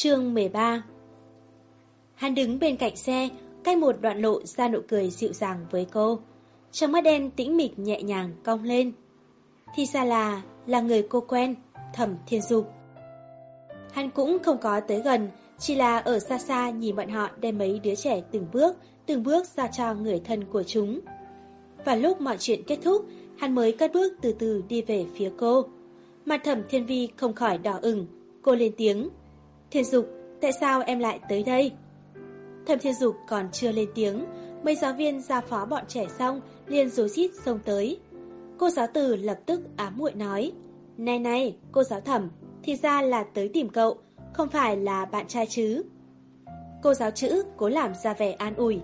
Chương 13 Hắn đứng bên cạnh xe, cách một đoạn lộ ra nụ cười dịu dàng với cô. Trong mắt đen tĩnh mịch nhẹ nhàng cong lên. Thì ra là, là người cô quen, thẩm thiên dục. Hắn cũng không có tới gần, chỉ là ở xa xa nhìn bọn họ đem mấy đứa trẻ từng bước, từng bước ra cho người thân của chúng. Và lúc mọi chuyện kết thúc, hắn mới cất bước từ từ đi về phía cô. Mặt thẩm thiên vi không khỏi đỏ ửng, cô lên tiếng. Thiên dục, tại sao em lại tới đây? Thẩm thiên dục còn chưa lên tiếng, mấy giáo viên ra phó bọn trẻ xong, liền rối rít xông tới. Cô giáo tử lập tức ám muội nói, Này này, cô giáo thẩm, thì ra là tới tìm cậu, không phải là bạn trai chứ. Cô giáo chữ cố làm ra vẻ an ủi.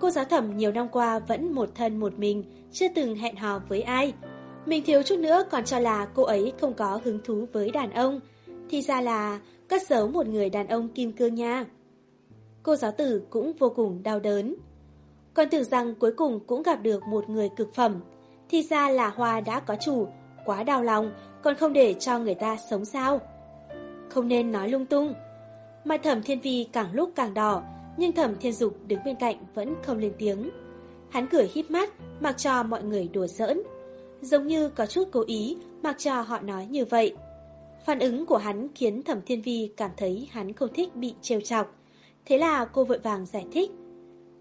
Cô giáo thẩm nhiều năm qua vẫn một thân một mình, chưa từng hẹn hò với ai. Mình thiếu chút nữa còn cho là cô ấy không có hứng thú với đàn ông. Thì ra là cất giấu một người đàn ông kim cương nha. Cô giáo tử cũng vô cùng đau đớn. Còn tưởng rằng cuối cùng cũng gặp được một người cực phẩm. Thì ra là hoa đã có chủ, quá đau lòng, còn không để cho người ta sống sao. Không nên nói lung tung. Mặt thẩm thiên vi càng lúc càng đỏ, nhưng thẩm thiên dục đứng bên cạnh vẫn không lên tiếng. Hắn cười híp mắt, mặc cho mọi người đùa giỡn. Giống như có chút cố ý, mặc cho họ nói như vậy. Phản ứng của hắn khiến thẩm thiên vi cảm thấy hắn không thích bị trêu chọc. Thế là cô vội vàng giải thích.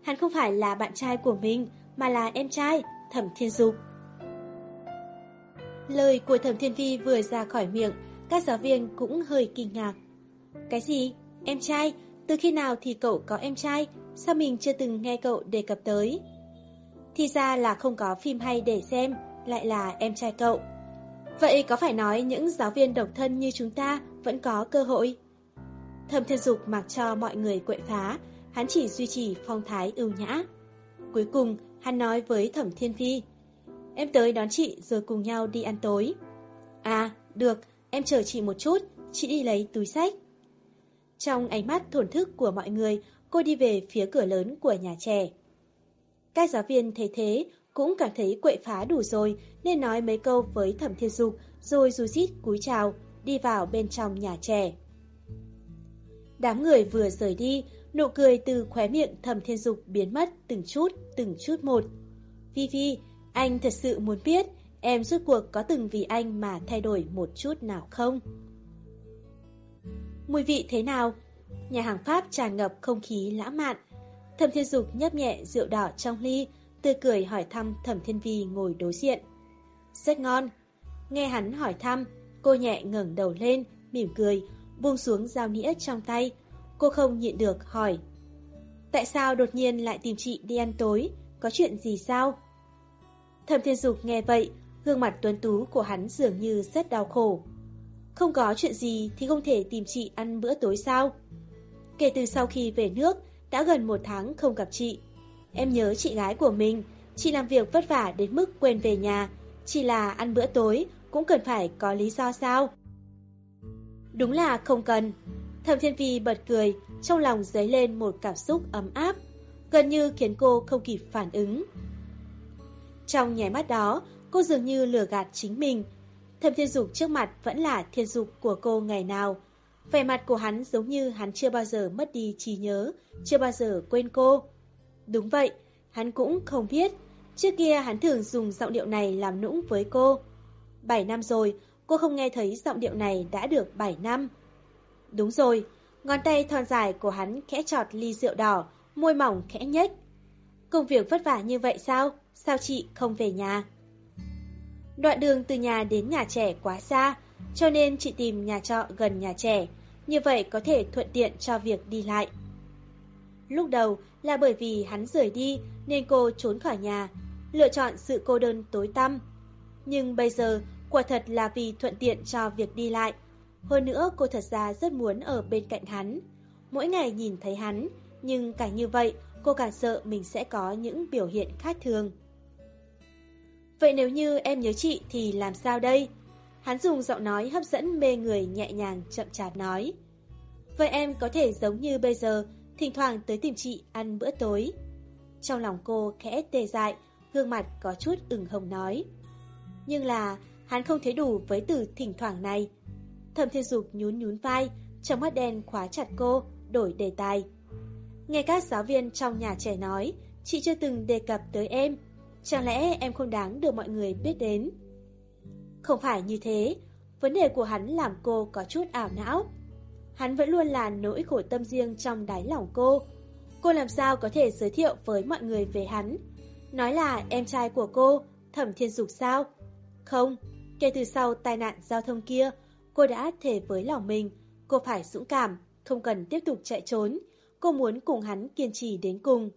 Hắn không phải là bạn trai của mình, mà là em trai, thẩm thiên dục. Lời của thẩm thiên vi vừa ra khỏi miệng, các giáo viên cũng hơi kinh ngạc. Cái gì? Em trai? Từ khi nào thì cậu có em trai? Sao mình chưa từng nghe cậu đề cập tới? Thì ra là không có phim hay để xem, lại là em trai cậu. Vậy có phải nói những giáo viên độc thân như chúng ta vẫn có cơ hội? Thẩm thiên dục mặc cho mọi người quậy phá, hắn chỉ duy trì phong thái ưu nhã. Cuối cùng, hắn nói với thẩm thiên phi, em tới đón chị rồi cùng nhau đi ăn tối. À, được, em chờ chị một chút, chị đi lấy túi sách. Trong ánh mắt thổn thức của mọi người, cô đi về phía cửa lớn của nhà trẻ. Các giáo viên thấy thế cũng cảm thấy quậy phá đủ rồi nên nói mấy câu với thẩm thiên dục rồi rú rít cúi chào, đi vào bên trong nhà trẻ. Đám người vừa rời đi, nụ cười từ khóe miệng thẩm thiên dục biến mất từng chút, từng chút một. Vi Vi, anh thật sự muốn biết em rốt cuộc có từng vì anh mà thay đổi một chút nào không? Mùi vị thế nào? Nhà hàng Pháp tràn ngập không khí lãng mạn. Thẩm Thiên Dục nhấp nhẹ rượu đỏ trong ly, tươi cười hỏi thăm Thẩm Thiên Vi ngồi đối diện. Rất ngon. Nghe hắn hỏi thăm, cô nhẹ ngẩng đầu lên, mỉm cười, buông xuống dao nĩa trong tay. Cô không nhịn được hỏi. Tại sao đột nhiên lại tìm chị đi ăn tối? Có chuyện gì sao? Thẩm Thiên Dục nghe vậy, gương mặt tuấn tú của hắn dường như rất đau khổ. Không có chuyện gì thì không thể tìm chị ăn bữa tối sao? Kể từ sau khi về nước, đã gần một tháng không gặp chị. Em nhớ chị gái của mình, chị làm việc vất vả đến mức quên về nhà. Chỉ là ăn bữa tối, cũng cần phải có lý do sao? Đúng là không cần. Thẩm Thiên Vi bật cười, trong lòng dấy lên một cảm xúc ấm áp, gần như khiến cô không kịp phản ứng. Trong nháy mắt đó, cô dường như lừa gạt chính mình. Thẩm Thiên Dục trước mặt vẫn là thiên dục của cô ngày nào. Vẻ mặt của hắn giống như hắn chưa bao giờ mất đi trí nhớ, chưa bao giờ quên cô. Đúng vậy, hắn cũng không biết. Trước kia hắn thường dùng giọng điệu này làm nũng với cô. 7 năm rồi, cô không nghe thấy giọng điệu này đã được 7 năm. Đúng rồi, ngón tay thon dài của hắn khẽ trọt ly rượu đỏ, môi mỏng khẽ nhếch. Công việc vất vả như vậy sao? Sao chị không về nhà? Đoạn đường từ nhà đến nhà trẻ quá xa, cho nên chị tìm nhà trọ gần nhà trẻ, như vậy có thể thuận tiện cho việc đi lại. Lúc đầu là bởi vì hắn rời đi nên cô trốn khỏi nhà, lựa chọn sự cô đơn tối tăm. Nhưng bây giờ, quả thật là vì thuận tiện cho việc đi lại. Hơn nữa cô thật ra rất muốn ở bên cạnh hắn. Mỗi ngày nhìn thấy hắn, nhưng cả như vậy cô càng sợ mình sẽ có những biểu hiện khác thường. Vậy nếu như em nhớ chị thì làm sao đây? Hắn dùng giọng nói hấp dẫn mê người nhẹ nhàng chậm chạp nói. Vậy em có thể giống như bây giờ, thỉnh thoảng tới tìm chị ăn bữa tối. Trong lòng cô khẽ tê dại, gương mặt có chút ửng hồng nói. Nhưng là, hắn không thấy đủ với từ thỉnh thoảng này. Thẩm thiên dục nhún nhún vai, trong mắt đen khóa chặt cô, đổi đề tài. Nghe các giáo viên trong nhà trẻ nói, chị chưa từng đề cập tới em. Chẳng lẽ em không đáng được mọi người biết đến? Không phải như thế, vấn đề của hắn làm cô có chút ảo não. Hắn vẫn luôn là nỗi khổ tâm riêng trong đáy lòng cô. Cô làm sao có thể giới thiệu với mọi người về hắn? Nói là em trai của cô, Thẩm Thiên Dục sao? Không, kể từ sau tai nạn giao thông kia, cô đã thề với lòng mình, cô phải dũng cảm, không cần tiếp tục chạy trốn. Cô muốn cùng hắn kiên trì đến cùng.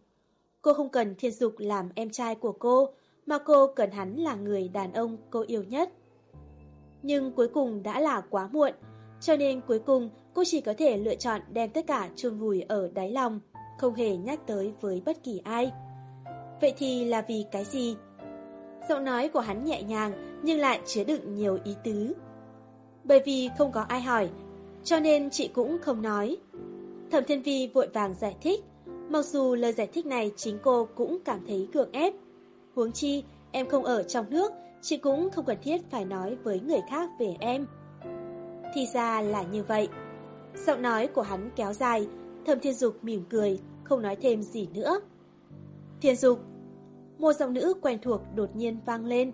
Cô không cần Thiên Dục làm em trai của cô, mà cô cần hắn là người đàn ông cô yêu nhất. Nhưng cuối cùng đã là quá muộn, cho nên cuối cùng cô chỉ có thể lựa chọn đem tất cả chôn vùi ở đáy lòng, không hề nhắc tới với bất kỳ ai. Vậy thì là vì cái gì? Giọng nói của hắn nhẹ nhàng nhưng lại chứa đựng nhiều ý tứ. Bởi vì không có ai hỏi, cho nên chị cũng không nói. Thẩm Thiên Vi vội vàng giải thích, mặc dù lời giải thích này chính cô cũng cảm thấy cường ép. Huống chi, em không ở trong nước, chị cũng không cần thiết phải nói với người khác về em. Thì ra là như vậy. Giọng nói của hắn kéo dài, Thẩm Thiên Dục mỉm cười, không nói thêm gì nữa. Thiên Dục Một giọng nữ quen thuộc đột nhiên vang lên.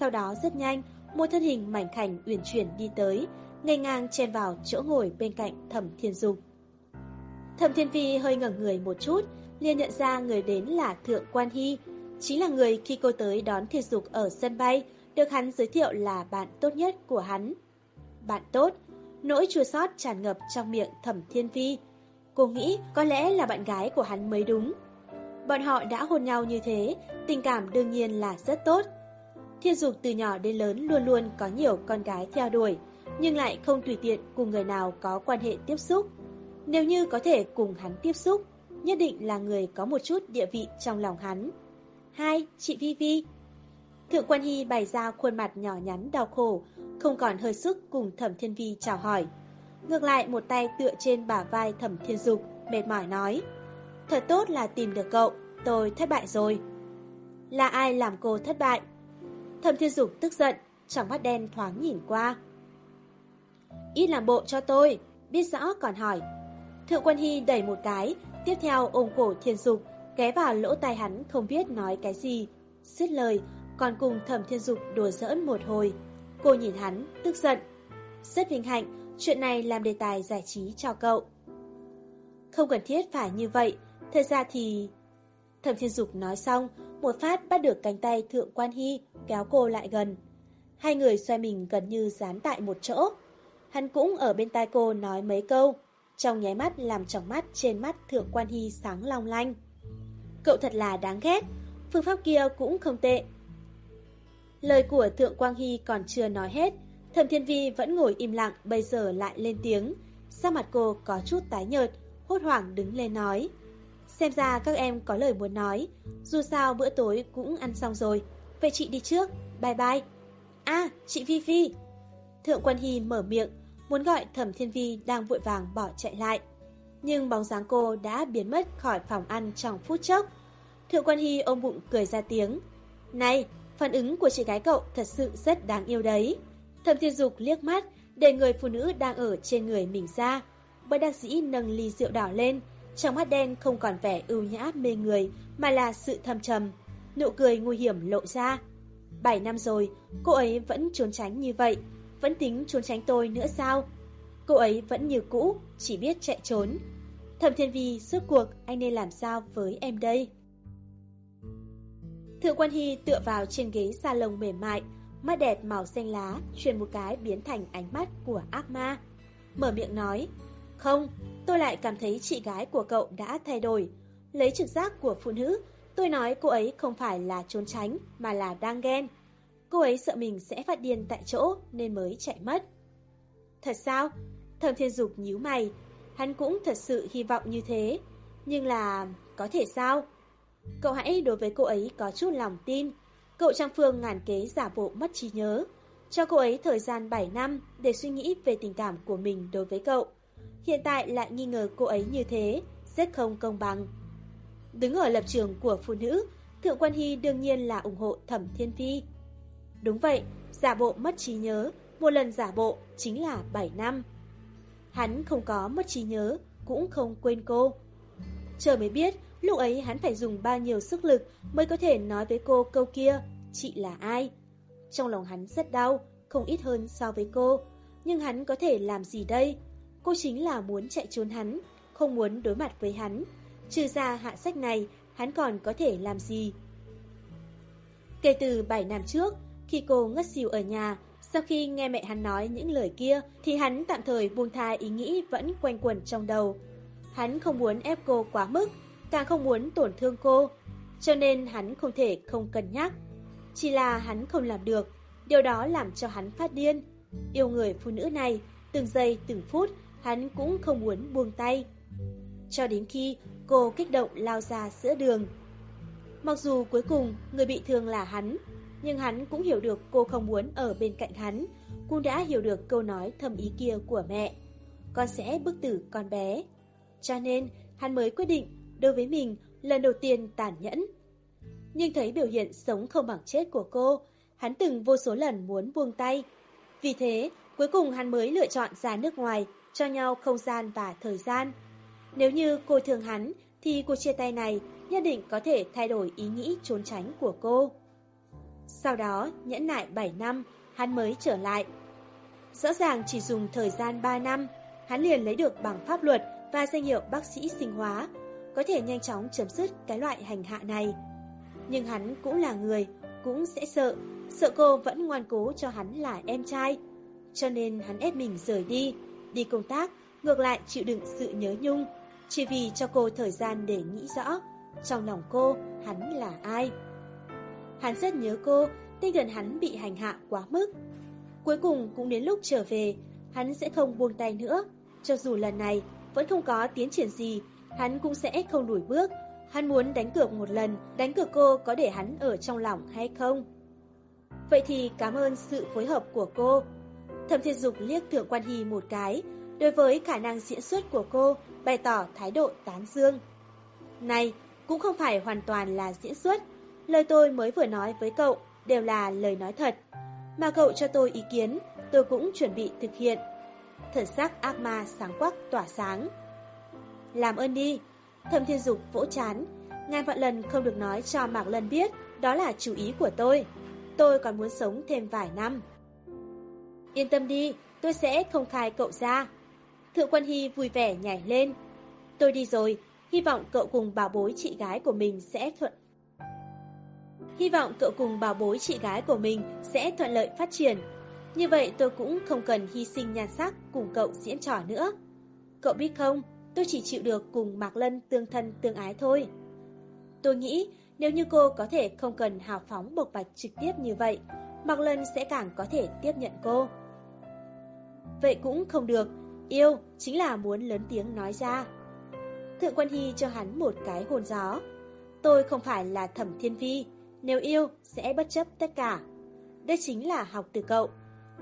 Sau đó rất nhanh, một thân hình mảnh khảnh uyển chuyển đi tới, ngay ngang chen vào chỗ ngồi bên cạnh Thẩm Thiên Dục. Thẩm Thiên Vi hơi ngẩng người một chút, liền nhận ra người đến là Thượng Quan Hy, chính là người khi cô tới đón Thiên Dục ở sân bay, được hắn giới thiệu là bạn tốt nhất của hắn. Bạn tốt, nỗi chua xót tràn ngập trong miệng Thẩm Thiên Vi. Cô nghĩ có lẽ là bạn gái của hắn mới đúng. Bọn họ đã hôn nhau như thế, tình cảm đương nhiên là rất tốt. Thiên Dục từ nhỏ đến lớn luôn luôn có nhiều con gái theo đuổi, nhưng lại không tùy tiện cùng người nào có quan hệ tiếp xúc. Nếu như có thể cùng hắn tiếp xúc, nhất định là người có một chút địa vị trong lòng hắn. Hai, chị Vi Vi. Thượng quan Hy bày ra khuôn mặt nhỏ nhắn đau khổ, không còn hơi sức cùng Thẩm Thiên Vi chào hỏi. Ngược lại một tay tựa trên bả vai Thẩm Thiên Dục, mệt mỏi nói. Thật tốt là tìm được cậu, tôi thất bại rồi. Là ai làm cô thất bại? Thẩm Thiên Dục tức giận, trong mắt đen thoáng nhìn qua. Ít làm bộ cho tôi, biết rõ còn hỏi. Thượng quân Hy đẩy một cái, tiếp theo ôm cổ Thiên Dục, ghé vào lỗ tai hắn không biết nói cái gì. Xứt lời, còn cùng Thẩm Thiên Dục đùa giỡn một hồi. Cô nhìn hắn, tức giận. Rất vinh hạnh, chuyện này làm đề tài giải trí cho cậu. Không cần thiết phải như vậy, thật ra thì... Thẩm Thiên Dục nói xong, một phát bắt được cánh tay Thượng Quan Hy, kéo cô lại gần. Hai người xoay mình gần như dán tại một chỗ. Hắn cũng ở bên tai cô nói mấy câu, trong nháy mắt làm tròng mắt trên mắt Thượng Quan Hy sáng long lanh. Cậu thật là đáng ghét, phương pháp kia cũng không tệ. Lời của Thượng Quang Hy còn chưa nói hết, Thẩm Thiên Vi vẫn ngồi im lặng bây giờ lại lên tiếng. Sao mặt cô có chút tái nhợt, hốt hoảng đứng lên nói. Xem ra các em có lời muốn nói, dù sao bữa tối cũng ăn xong rồi. Vậy chị đi trước, bye bye. À, chị Vi Vi. Thượng Quan Hy mở miệng, muốn gọi Thẩm Thiên Vi đang vội vàng bỏ chạy lại. Nhưng bóng dáng cô đã biến mất khỏi phòng ăn trong phút chốc. Thượng Quan Hy ôm bụng cười ra tiếng. Này, phản ứng của chị gái cậu thật sự rất đáng yêu đấy. Thẩm Thiên Dục liếc mắt, để người phụ nữ đang ở trên người mình ra. Bất đắc dĩ nâng ly rượu đỏ lên, trong mắt đen không còn vẻ ưu nhã mê người, mà là sự thâm trầm. Nụ cười nguy hiểm lộ ra. Bảy năm rồi, cô ấy vẫn trốn tránh như vậy, vẫn tính trốn tránh tôi nữa sao? Cô ấy vẫn như cũ, chỉ biết chạy trốn. Thẩm Thiên Vi, suốt cuộc anh nên làm sao với em đây? Thượng Quan Hy tựa vào trên ghế salon mềm mại, mắt đẹp màu xanh lá, truyền một cái biến thành ánh mắt của ác ma. Mở miệng nói, không, tôi lại cảm thấy chị gái của cậu đã thay đổi. Lấy trực giác của phụ nữ, tôi nói cô ấy không phải là trốn tránh, mà là đang ghen. Cô ấy sợ mình sẽ phát điên tại chỗ nên mới chạy mất. Thật sao? Thầm Thiên Dục nhíu mày. Hắn cũng thật sự hy vọng như thế. Nhưng là... có thể sao? Cậu hãy đối với cô ấy có chút lòng tin. Cậu Trang Phương ngàn kế giả bộ mất trí nhớ. Cho cô ấy thời gian 7 năm để suy nghĩ về tình cảm của mình đối với cậu. Hiện tại lại nghi ngờ cô ấy như thế, rất không công bằng. Đứng ở lập trường của phụ nữ, Thượng Quan Hy đương nhiên là ủng hộ Thẩm Thiên Phi. Đúng vậy, giả bộ mất trí nhớ, một lần giả bộ chính là 7 năm. hắn không có mất trí nhớ, cũng không quên cô. Chờ mới biết, lúc ấy hắn phải dùng bao nhiêu sức lực mới có thể nói với cô câu kia, chị là ai? Trong lòng hắn rất đau, không ít hơn so với cô. Nhưng hắn có thể làm gì đây? Cô chính là muốn chạy trốn hắn, không muốn đối mặt với hắn. Trừ ra hạ sách này, hắn còn có thể làm gì? Kể từ 7 năm trước, khi cô ngất xỉu ở nhà, sau khi nghe mẹ hắn nói những lời kia, thì hắn tạm thời buông tha ý nghĩ vẫn quanh quẩn trong đầu. Hắn không muốn ép cô quá mức, càng không muốn tổn thương cô, cho nên hắn không thể không cân nhắc. Chỉ là hắn không làm được, điều đó làm cho hắn phát điên. Yêu người phụ nữ này, từng giây từng phút, hắn cũng không muốn buông tay. Cho đến khi cô kích động lao ra giữa đường. Mặc dù cuối cùng người bị thương là hắn, nhưng hắn cũng hiểu được cô không muốn ở bên cạnh hắn, cũng đã hiểu được câu nói thầm ý kia của mẹ. Con sẽ bức tử con bé. Cho nên, hắn mới quyết định, đối với mình, lần đầu tiên tàn nhẫn. Nhưng thấy biểu hiện sống không bằng chết của cô, hắn từng vô số lần muốn buông tay. Vì thế, cuối cùng hắn mới lựa chọn ra nước ngoài, cho nhau không gian và thời gian. Nếu như cô thương hắn, thì cuộc chia tay này nhất định có thể thay đổi ý nghĩ trốn tránh của cô. Sau đó, nhẫn nại 7 năm, hắn mới trở lại. Rõ ràng chỉ dùng thời gian 3 năm, hắn liền lấy được bằng pháp luật và danh hiệu bác sĩ sinh hóa, có thể nhanh chóng chấm dứt cái loại hành hạ này. Nhưng hắn cũng là người, cũng sẽ sợ, sợ cô vẫn ngoan cố cho hắn là em trai. Cho nên hắn ép mình rời đi, đi công tác, ngược lại chịu đựng sự nhớ nhung, chỉ vì cho cô thời gian để nghĩ rõ, trong lòng cô, hắn là ai. Hắn rất nhớ cô, tinh thần hắn bị hành hạ quá mức. Cuối cùng cũng đến lúc trở về, hắn sẽ không buông tay nữa. Cho dù lần này vẫn không có tiến triển gì, hắn cũng sẽ không đuổi bước. Hắn muốn đánh cược một lần, đánh cược cô có để hắn ở trong lòng hay không. Vậy thì cảm ơn sự phối hợp của cô. Thẩm Thiên Dục liếc Thượng Quan Hy một cái, đối với khả năng diễn xuất của cô, bày tỏ thái độ tán dương. Này, cũng không phải hoàn toàn là diễn xuất, Lời tôi mới vừa nói với cậu đều là lời nói thật. Mà cậu cho tôi ý kiến, tôi cũng chuẩn bị thực hiện. Thần sắc ác ma sáng quắc tỏa sáng. Làm ơn đi. thầm Thiên Dục vỗ chán. Ngàn vạn lần không được nói cho Mạc Lân biết đó là chủ ý của tôi. Tôi còn muốn sống thêm vài năm. Yên tâm đi, tôi sẽ không khai cậu ra. Thượng quan Hy vui vẻ nhảy lên. Tôi đi rồi, hy vọng cậu cùng bảo bối chị gái của mình sẽ thuận Hy vọng cậu cùng bảo bối chị gái của mình sẽ thuận lợi phát triển. Như vậy tôi cũng không cần hy sinh nhan sắc cùng cậu diễn trò nữa. Cậu biết không, tôi chỉ chịu được cùng Mạc Lân tương thân tương ái thôi. Tôi nghĩ nếu như cô có thể không cần hào phóng bộc bạch trực tiếp như vậy, Mạc Lân sẽ càng có thể tiếp nhận cô. Vậy cũng không được, yêu chính là muốn lớn tiếng nói ra. Thượng Quân Hy cho hắn một cái hồn gió. Tôi không phải là thẩm thiên vi, nếu yêu, sẽ bất chấp tất cả. Đây chính là học từ cậu.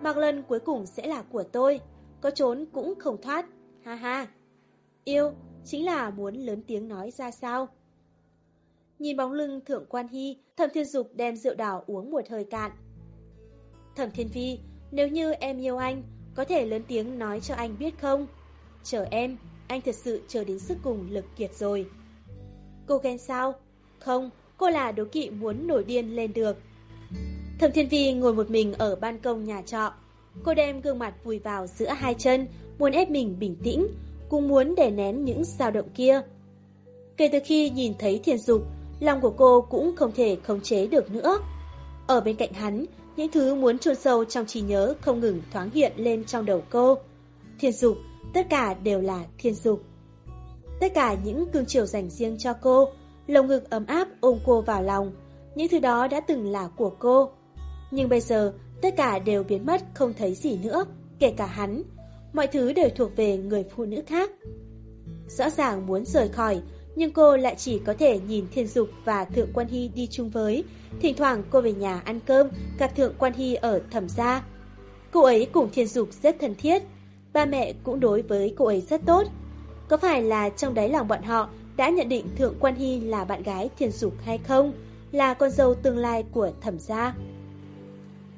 Mạc Lân cuối cùng sẽ là của tôi. Có trốn cũng không thoát. Ha ha. Yêu, chính là muốn lớn tiếng nói ra sao. Nhìn bóng lưng Thượng Quan Hy, Thẩm Thiên Dục đem rượu đỏ uống một hơi cạn. Thẩm Thiên Phi, nếu như em yêu anh, có thể lớn tiếng nói cho anh biết không? Chờ em, anh thật sự chờ đến sức cùng lực kiệt rồi. Cô ghen sao? Không, cô là đố kỵ muốn nổi điên lên được. Thẩm Thiên Vi ngồi một mình ở ban công nhà trọ. Cô đem gương mặt vùi vào giữa hai chân, muốn ép mình bình tĩnh, cũng muốn đè nén những dao động kia. Kể từ khi nhìn thấy Thiên Dục, lòng của cô cũng không thể khống chế được nữa. Ở bên cạnh hắn, những thứ muốn chôn sâu trong trí nhớ không ngừng thoáng hiện lên trong đầu cô. Thiên Dục, tất cả đều là Thiên Dục. Tất cả những cương chiều dành riêng cho cô, lồng ngực ấm áp ôm cô vào lòng. Những thứ đó đã từng là của cô. Nhưng bây giờ, tất cả đều biến mất không thấy gì nữa, kể cả hắn. Mọi thứ đều thuộc về người phụ nữ khác. Rõ ràng muốn rời khỏi, nhưng cô lại chỉ có thể nhìn Thiên Dục và Thượng Quan Hy đi chung với. Thỉnh thoảng cô về nhà ăn cơm, gặp Thượng Quan Hy ở thẩm gia. Cô ấy cùng Thiên Dục rất thân thiết, ba mẹ cũng đối với cô ấy rất tốt. Có phải là trong đáy lòng bọn họ đã nhận định Thượng Quan Hy là bạn gái Thiên Dục hay không, là con dâu tương lai của thẩm gia.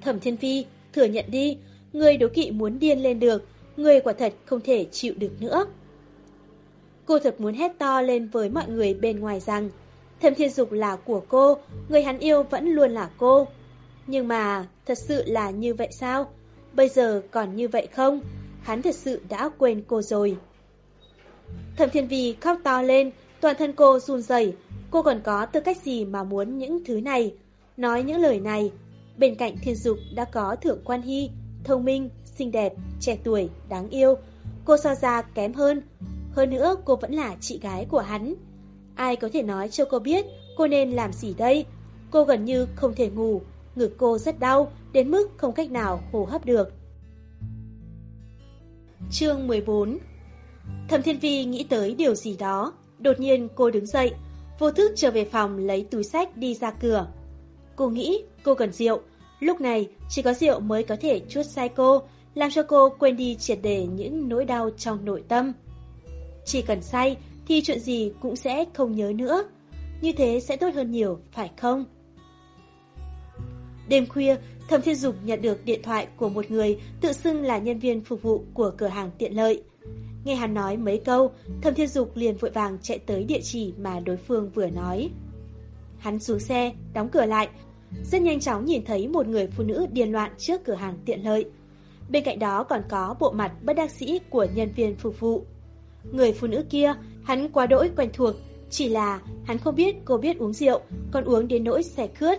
Thẩm Thiên Phi, thừa nhận đi, người đố kỵ muốn điên lên được, người quả thật không thể chịu được nữa. Cô thật muốn hét to lên với mọi người bên ngoài rằng Thẩm Thiên Dục là của cô, người hắn yêu vẫn luôn là cô. Nhưng mà, thật sự là như vậy sao? Bây giờ còn như vậy không? Hắn thật sự đã quên cô rồi. Thẩm Thiên Vi khóc to lên, toàn thân cô run rẩy. Cô còn có tư cách gì mà muốn những thứ này? Nói những lời này, bên cạnh Thiên Dục đã có Thượng Quan Hy, thông minh, xinh đẹp, trẻ tuổi, đáng yêu. Cô so ra kém hơn. Hơn nữa cô vẫn là chị gái của hắn. Ai có thể nói cho cô biết cô nên làm gì đây? Cô gần như không thể ngủ, ngực cô rất đau, đến mức không cách nào hô hấp được. Chương 14 Thẩm Thiên Vi nghĩ tới điều gì đó, đột nhiên cô đứng dậy, vô thức trở về phòng lấy túi sách đi ra cửa. Cô nghĩ cô cần rượu, lúc này chỉ có rượu mới có thể chuốt sai cô, làm cho cô quên đi triệt để những nỗi đau trong nội tâm. Chỉ cần say thì chuyện gì cũng sẽ không nhớ nữa. Như thế sẽ tốt hơn nhiều, phải không? Đêm khuya, Thẩm Thiên Dục nhận được điện thoại của một người tự xưng là nhân viên phục vụ của cửa hàng tiện lợi. Nghe hắn nói mấy câu, Thẩm Thiên Dục liền vội vàng chạy tới địa chỉ mà đối phương vừa nói. Hắn xuống xe, đóng cửa lại, rất nhanh chóng nhìn thấy một người phụ nữ điên loạn trước cửa hàng tiện lợi. Bên cạnh đó còn có bộ mặt bất đắc sĩ của nhân viên phục vụ. Người phụ nữ kia, hắn quá đỗi quen thuộc, chỉ là hắn không biết cô biết uống rượu, còn uống đến nỗi xẻ khướt.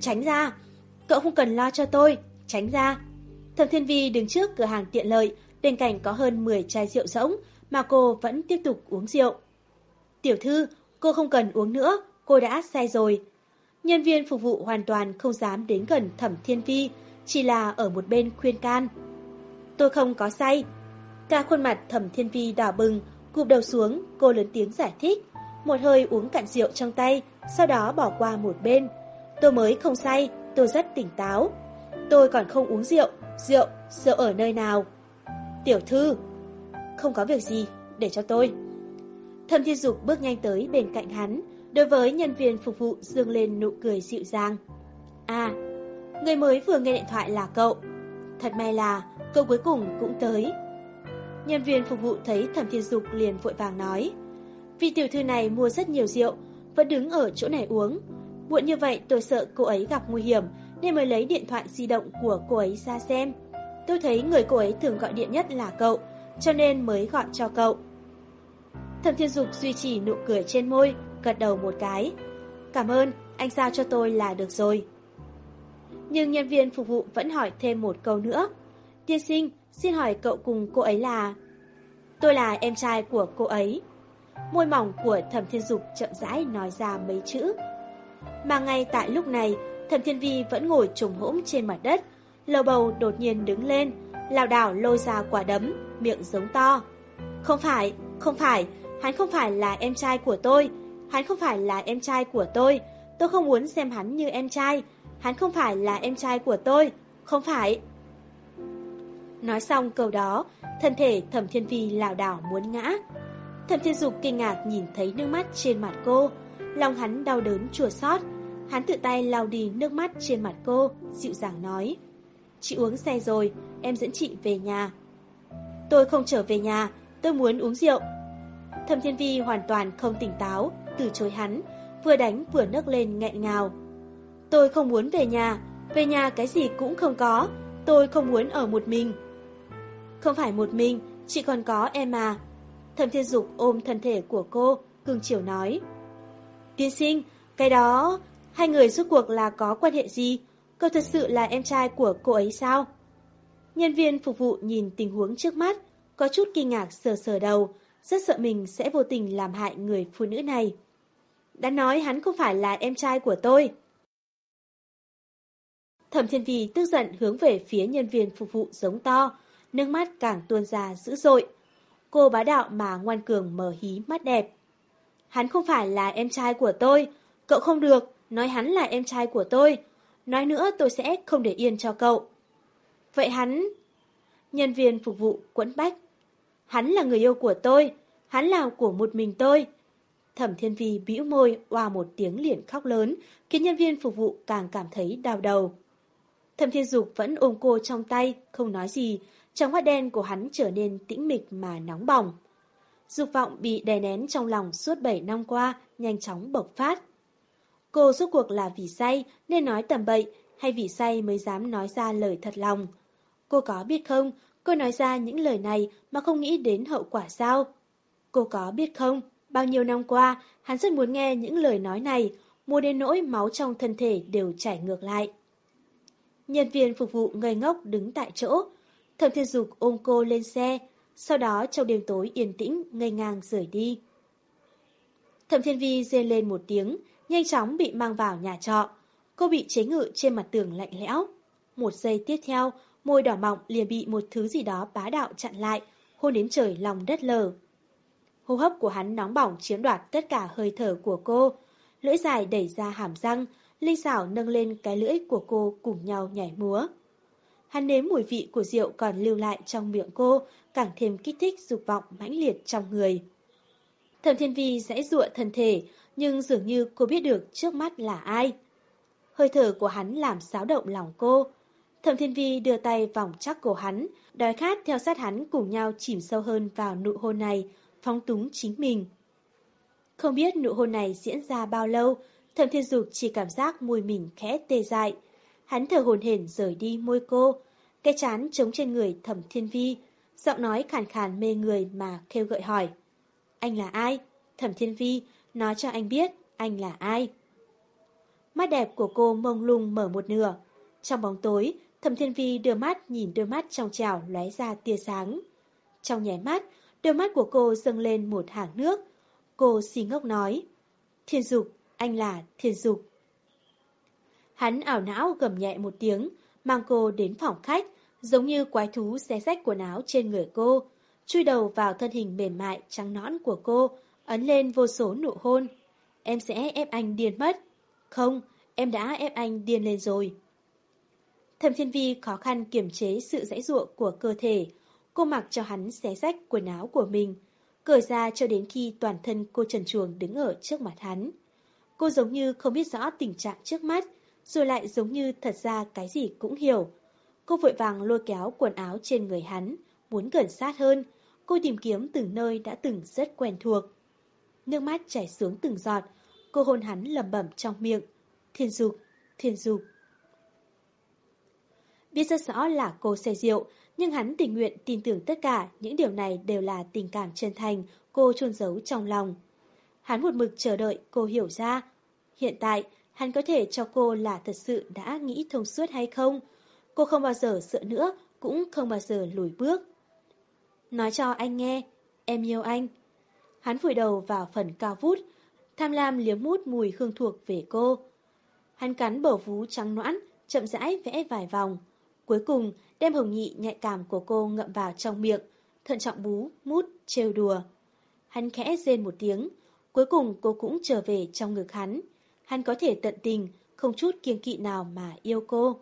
Tránh ra, cậu không cần lo cho tôi, tránh ra. Thẩm Thiên Vi đứng trước cửa hàng tiện lợi, bên cạnh có hơn 10 chai rượu rỗng, mà cô vẫn tiếp tục uống rượu. Tiểu thư, cô không cần uống nữa, cô đã say rồi. Nhân viên phục vụ hoàn toàn không dám đến gần Thẩm Thiên Vi, chỉ là ở một bên khuyên can. Tôi không có say. Cả khuôn mặt Thẩm Thiên Vi đỏ bừng, cụp đầu xuống, cô lớn tiếng giải thích. Một hơi uống cạn rượu trong tay, sau đó bỏ qua một bên. Tôi mới không say, tôi rất tỉnh táo. Tôi còn không uống rượu, rượu, rượu ở nơi nào? Tiểu thư, không có việc gì, để cho tôi. Thẩm Thiên Dục bước nhanh tới bên cạnh hắn, đối với nhân viên phục vụ dương lên nụ cười dịu dàng. À, người mới vừa nghe điện thoại là cậu. Thật may là cậu cuối cùng cũng tới. Nhân viên phục vụ thấy Thẩm Thiên Dục liền vội vàng nói. Vì tiểu thư này mua rất nhiều rượu, vẫn đứng ở chỗ này uống. Muộn như vậy tôi sợ cô ấy gặp nguy hiểm nên mới lấy điện thoại di động của cô ấy ra xem. Tôi thấy người cô ấy thường gọi điện nhất là cậu, cho nên mới gọi cho cậu. Thẩm Thiên Dục duy trì nụ cười trên môi, gật đầu một cái. Cảm ơn, anh sao cho tôi là được rồi. Nhưng nhân viên phục vụ vẫn hỏi thêm một câu nữa. Tiên sinh, xin hỏi cậu cùng cô ấy là... Tôi là em trai của cô ấy. Môi mỏng của Thẩm Thiên Dục chậm rãi nói ra mấy chữ. Mà ngay tại lúc này, Thẩm Thiên Vi vẫn ngồi trùng hỗn trên mặt đất. Lầu bầu đột nhiên đứng lên, lảo đảo lôi ra quả đấm, miệng giống to. Không phải, không phải, hắn không phải là em trai của tôi. Hắn không phải là em trai của tôi. Tôi không muốn xem hắn như em trai. Hắn không phải là em trai của tôi. Không phải. Nói xong câu đó, thân thể Thẩm Thiên Vi lảo đảo muốn ngã. Thẩm Thiên Dục kinh ngạc nhìn thấy nước mắt trên mặt cô, lòng hắn đau đớn chua xót. Hắn tự tay lau đi nước mắt trên mặt cô, dịu dàng nói: "Chị uống say rồi, em dẫn chị về nhà." "Tôi không trở về nhà, tôi muốn uống rượu." Thẩm Thiên Vi hoàn toàn không tỉnh táo, từ chối hắn, vừa đánh vừa nấc lên nghẹn ngào. "Tôi không muốn về nhà, về nhà cái gì cũng không có, tôi không muốn ở một mình." Không phải một mình, chị còn có em mà. Thẩm Thiên Dục ôm thân thể của cô, cưng chiều nói. Tiên sinh, cái đó, hai người rốt cuộc là có quan hệ gì? Cậu thật sự là em trai của cô ấy sao? Nhân viên phục vụ nhìn tình huống trước mắt, có chút kinh ngạc sờ sờ đầu, rất sợ mình sẽ vô tình làm hại người phụ nữ này. Đã nói hắn không phải là em trai của tôi. Thẩm Thiên Vi tức giận hướng về phía nhân viên phục vụ giống to, nước mắt càng tuôn ra dữ dội. Cô bá đạo mà ngoan cường mở hí mắt đẹp. Hắn không phải là em trai của tôi, cậu không được, nói hắn là em trai của tôi. Nói nữa tôi sẽ không để yên cho cậu. Vậy hắn... Nhân viên phục vụ quẫn bách. Hắn là người yêu của tôi, hắn là của một mình tôi. Thẩm Thiên Vi bĩu môi, oa một tiếng liền khóc lớn, khiến nhân viên phục vụ càng cảm thấy đau đầu. Thẩm Thiên Dục vẫn ôm cô trong tay, không nói gì, Trong mắt đen của hắn trở nên tĩnh mịch mà nóng bỏng. Dục vọng bị đè nén trong lòng suốt 7 năm qua, nhanh chóng bộc phát. Cô suốt cuộc là vì say nên nói tầm bậy, hay vì say mới dám nói ra lời thật lòng. Cô có biết không, cô nói ra những lời này mà không nghĩ đến hậu quả sao? Cô có biết không, bao nhiêu năm qua, hắn rất muốn nghe những lời nói này, mua đến nỗi máu trong thân thể đều chảy ngược lại. Nhân viên phục vụ ngây ngốc đứng tại chỗ. Thẩm Thiên Dục ôm cô lên xe, sau đó trong đêm tối yên tĩnh ngây ngang rời đi. Thẩm Thiên Vi rên lên một tiếng, nhanh chóng bị mang vào nhà trọ. Cô bị chế ngự trên mặt tường lạnh lẽo. Một giây tiếp theo, môi đỏ mọng liền bị một thứ gì đó bá đạo chặn lại, hôn đến trời lòng đất lở. Hô hấp của hắn nóng bỏng chiếm đoạt tất cả hơi thở của cô. Lưỡi dài đẩy ra hàm răng, linh xảo nâng lên cái lưỡi của cô cùng nhau nhảy múa. Hắn nếm mùi vị của rượu còn lưu lại trong miệng cô, càng thêm kích thích dục vọng mãnh liệt trong người. Thẩm Thiên Vi dãy dụa thân thể, nhưng dường như cô biết được trước mắt là ai. Hơi thở của hắn làm xáo động lòng cô. Thẩm Thiên Vi đưa tay vòng chắc cổ hắn, đói khát theo sát hắn cùng nhau chìm sâu hơn vào nụ hôn này, phóng túng chính mình. Không biết nụ hôn này diễn ra bao lâu, Thẩm Thiên Dục chỉ cảm giác môi mình khẽ tê dại. Hắn thở hồn hển rời đi môi cô, cái chán trống trên người Thẩm Thiên Vi, giọng nói khàn khàn mê người mà kêu gợi hỏi. Anh là ai? Thẩm Thiên Vi, nói cho anh biết anh là ai. Mắt đẹp của cô mông lung mở một nửa. Trong bóng tối, Thẩm Thiên Vi đưa mắt nhìn đôi mắt trong trào lóe ra tia sáng. Trong nháy mắt, đôi mắt của cô dâng lên một hàng nước. Cô xì ngốc nói. Thiên Dục, anh là Thiên Dục. Hắn ảo não gầm nhẹ một tiếng, mang cô đến phòng khách, giống như quái thú xé rách quần áo trên người cô, chui đầu vào thân hình mềm mại trắng nõn của cô, ấn lên vô số nụ hôn. Em sẽ ép anh điên mất. Không, em đã ép anh điên lên rồi. Thẩm Thiên Vi khó khăn kiềm chế sự dãy ruộng của cơ thể. Cô mặc cho hắn xé rách quần áo của mình, cởi ra cho đến khi toàn thân cô trần chuồng đứng ở trước mặt hắn. Cô giống như không biết rõ tình trạng trước mắt, rồi lại giống như thật ra cái gì cũng hiểu. Cô vội vàng lôi kéo quần áo trên người hắn, muốn gần sát hơn. Cô tìm kiếm từng nơi đã từng rất quen thuộc. Nước mắt chảy xuống từng giọt, cô hôn hắn lầm bẩm trong miệng. Thiên dục, thiên dục. Biết rất rõ là cô say rượu, nhưng hắn tình nguyện tin tưởng tất cả những điều này đều là tình cảm chân thành cô chôn giấu trong lòng. Hắn một mực chờ đợi cô hiểu ra. Hiện tại, hắn có thể cho cô là thật sự đã nghĩ thông suốt hay không? Cô không bao giờ sợ nữa, cũng không bao giờ lùi bước. Nói cho anh nghe, em yêu anh. Hắn vùi đầu vào phần cao vút, tham lam liếm mút mùi hương thuộc về cô. Hắn cắn bờ vú trắng noãn, chậm rãi vẽ vài vòng. Cuối cùng, đem hồng nhị nhạy cảm của cô ngậm vào trong miệng, thận trọng bú, mút, trêu đùa. Hắn khẽ rên một tiếng, cuối cùng cô cũng trở về trong ngực hắn. Hắn có thể tận tình, không chút kiêng kỵ nào mà yêu cô.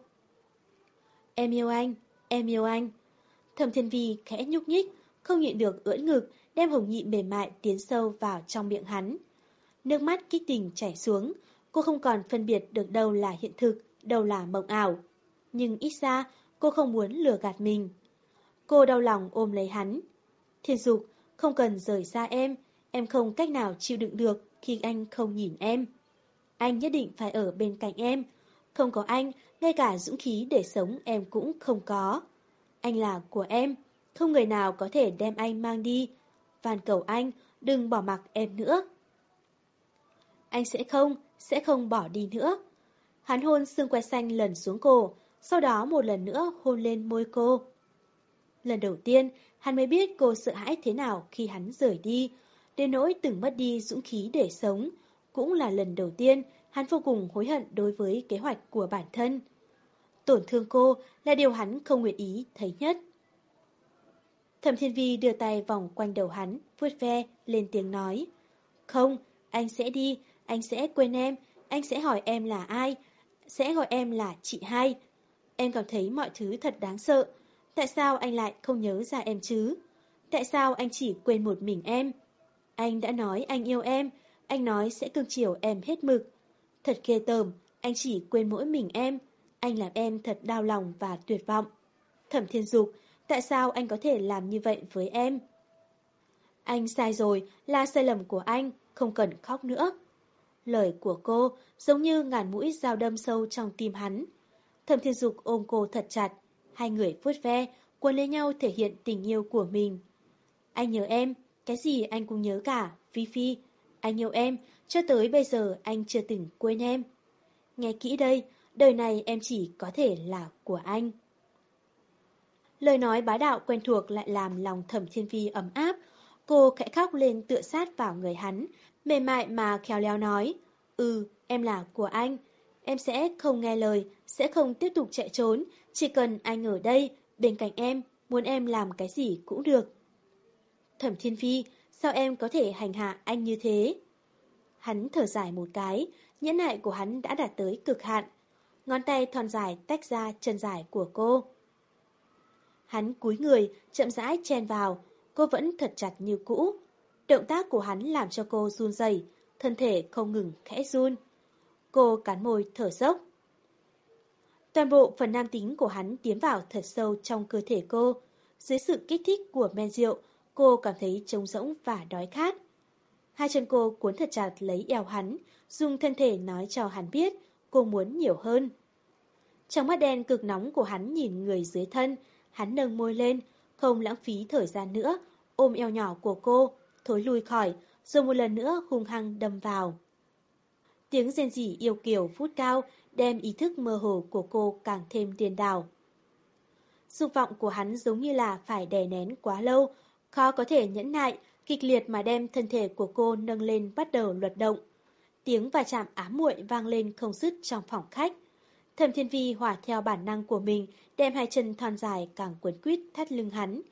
Em yêu anh, em yêu anh. Thẩm Thiên Vi khẽ nhúc nhích, không nhịn được ưỡn ngực, đem hồng nhị mềm mại tiến sâu vào trong miệng hắn. Nước mắt kích tình chảy xuống, cô không còn phân biệt được đâu là hiện thực, đâu là mộng ảo. Nhưng ít ra, cô không muốn lừa gạt mình. Cô đau lòng ôm lấy hắn. Thiên dục, không cần rời xa em, em không cách nào chịu đựng được khi anh không nhìn em. Anh nhất định phải ở bên cạnh em. Không có anh, ngay cả dũng khí để sống em cũng không có. Anh là của em, không người nào có thể đem anh mang đi. Van cầu anh, đừng bỏ mặc em nữa. Anh sẽ không, sẽ không bỏ đi nữa. Hắn hôn xương quai xanh lần xuống cổ, sau đó một lần nữa hôn lên môi cô. Lần đầu tiên, hắn mới biết cô sợ hãi thế nào khi hắn rời đi, đến nỗi từng mất đi dũng khí để sống. Cũng là lần đầu tiên, hắn vô cùng hối hận đối với kế hoạch của bản thân. Tổn thương cô là điều hắn không nguyện ý thấy nhất. Thẩm Thiên Vi đưa tay vòng quanh đầu hắn, vuốt ve, lên tiếng nói. Không, anh sẽ đi, anh sẽ quên em, anh sẽ hỏi em là ai, sẽ gọi em là chị hai. Em cảm thấy mọi thứ thật đáng sợ. Tại sao anh lại không nhớ ra em chứ? Tại sao anh chỉ quên một mình em? Anh đã nói anh yêu em, anh nói sẽ cưng chiều em hết mực. Thật ghê tởm, anh chỉ quên mỗi mình em. Anh làm em thật đau lòng và tuyệt vọng. Thẩm Thiên Dục, Tại sao anh có thể làm như vậy với em? Anh sai rồi, là sai lầm của anh, không cần khóc nữa. Lời của cô giống như ngàn mũi dao đâm sâu trong tim hắn. Thẩm Thiên Dục ôm cô thật chặt, hai người vuốt ve, cuốn lấy nhau thể hiện tình yêu của mình. Anh nhớ em, cái gì anh cũng nhớ cả, Phi Phi. Anh yêu em, cho tới bây giờ anh chưa từng quên em. Nghe kỹ đây, đời này em chỉ có thể là của anh. Lời nói bá đạo quen thuộc lại làm lòng thẩm thiên vi ấm áp. Cô khẽ khóc lên tựa sát vào người hắn, mềm mại mà khéo léo nói. Ừ, em là của anh. Em sẽ không nghe lời, sẽ không tiếp tục chạy trốn. Chỉ cần anh ở đây, bên cạnh em, muốn em làm cái gì cũng được. Thẩm thiên vi, sao em có thể hành hạ anh như thế? Hắn thở dài một cái, nhẫn nại của hắn đã đạt tới cực hạn. Ngón tay thon dài tách ra chân dài của cô. Hắn cúi người, chậm rãi chen vào, cô vẫn thật chặt như cũ. Động tác của hắn làm cho cô run rẩy, thân thể không ngừng khẽ run. Cô cắn môi thở dốc. Toàn bộ phần nam tính của hắn tiến vào thật sâu trong cơ thể cô. Dưới sự kích thích của men rượu, cô cảm thấy trống rỗng và đói khát. Hai chân cô cuốn thật chặt lấy eo hắn, dùng thân thể nói cho hắn biết cô muốn nhiều hơn. Trong mắt đen cực nóng của hắn nhìn người dưới thân, hắn nâng môi lên, không lãng phí thời gian nữa, ôm eo nhỏ của cô, thối lui khỏi, rồi một lần nữa hung hăng đâm vào. Tiếng rên rỉ yêu kiều phút cao, đem ý thức mơ hồ của cô càng thêm điên đảo. Dục vọng của hắn giống như là phải đè nén quá lâu, khó có thể nhẫn nại, kịch liệt mà đem thân thể của cô nâng lên bắt đầu luật động. Tiếng và chạm ám muội vang lên không dứt trong phòng khách. Thẩm Thiên Vi hòa theo bản năng của mình, đem hai chân thon dài càng quấn quýt thắt lưng hắn,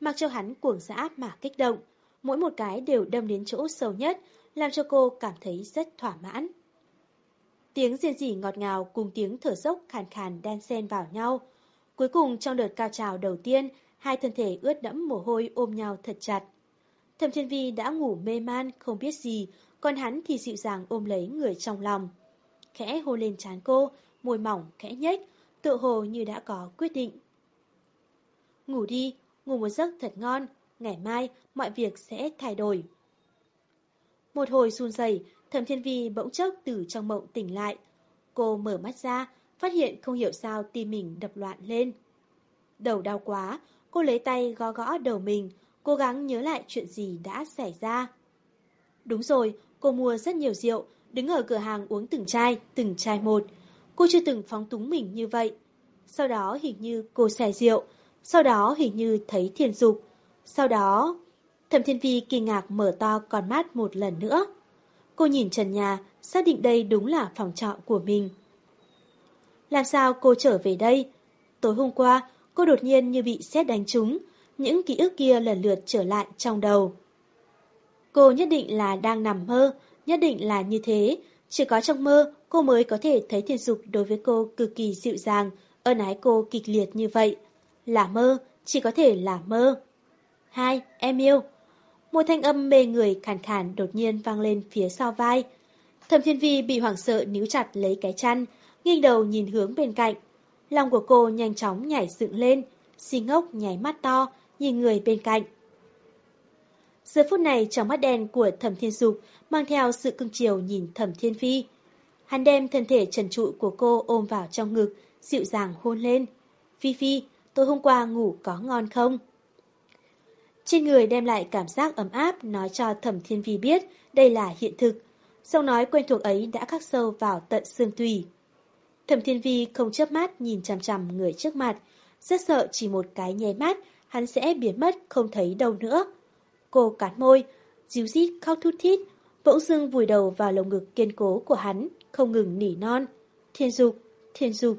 mặc cho hắn cuồng dã mà kích động, mỗi một cái đều đâm đến chỗ sâu nhất, làm cho cô cảm thấy rất thỏa mãn. Tiếng riêng rỉ ngọt ngào cùng tiếng thở dốc khàn khàn đan xen vào nhau. Cuối cùng trong đợt cao trào đầu tiên, hai thân thể ướt đẫm mồ hôi ôm nhau thật chặt. Thẩm Thiên Vi đã ngủ mê man, không biết gì, còn hắn thì dịu dàng ôm lấy người trong lòng. Khẽ hôn lên trán cô, môi mỏng, khẽ nhếch, tự hồ như đã có quyết định. Ngủ đi, ngủ một giấc thật ngon, ngày mai mọi việc sẽ thay đổi. Một hồi run rẩy, Thẩm Thiên Vi bỗng chốc từ trong mộng tỉnh lại. Cô mở mắt ra, phát hiện không hiểu sao tim mình đập loạn lên. Đầu đau quá, cô lấy tay gõ gõ đầu mình, cố gắng nhớ lại chuyện gì đã xảy ra. Đúng rồi, cô mua rất nhiều rượu, đứng ở cửa hàng uống từng chai, từng chai một. Cô chưa từng phóng túng mình như vậy. Sau đó hình như cô xài rượu, sau đó hình như thấy thiền dục. Sau đó... Thẩm Thiên Vi kinh ngạc mở to con mắt một lần nữa. Cô nhìn trần nhà, xác định đây đúng là phòng trọ của mình. Làm sao cô trở về đây? Tối hôm qua, cô đột nhiên như bị xét đánh trúng, những ký ức kia lần lượt trở lại trong đầu. Cô nhất định là đang nằm mơ, nhất định là như thế. Chỉ có trong mơ, cô mới có thể thấy thiên dục đối với cô cực kỳ dịu dàng, ơn ái cô kịch liệt như vậy. Là mơ, chỉ có thể là mơ. Hai, em yêu. Một thanh âm mê người khàn khàn đột nhiên vang lên phía sau vai. Thẩm Thiên Vi bị hoảng sợ níu chặt lấy cái chăn, nghiêng đầu nhìn hướng bên cạnh. Lòng của cô nhanh chóng nhảy dựng lên, xi ngốc nháy mắt to, nhìn người bên cạnh. Giờ phút này trong mắt đen của Thẩm Thiên Dục mang theo sự cưng chiều nhìn Thẩm Thiên Phi. Hắn đem thân thể trần trụi của cô ôm vào trong ngực, dịu dàng hôn lên. Phi Phi, tôi hôm qua ngủ có ngon không? Trên người đem lại cảm giác ấm áp nói cho Thẩm Thiên Vi biết đây là hiện thực. Giọng nói quen thuộc ấy đã khắc sâu vào tận xương tùy. Thẩm Thiên Vi không chớp mắt nhìn chằm chằm người trước mặt, rất sợ chỉ một cái nháy mắt hắn sẽ biến mất không thấy đâu nữa. Cô cắn môi, díu dít khóc thút thít, bỗng dưng vùi đầu vào lồng ngực kiên cố của hắn, không ngừng nỉ non. Thiên dục, thiên dục.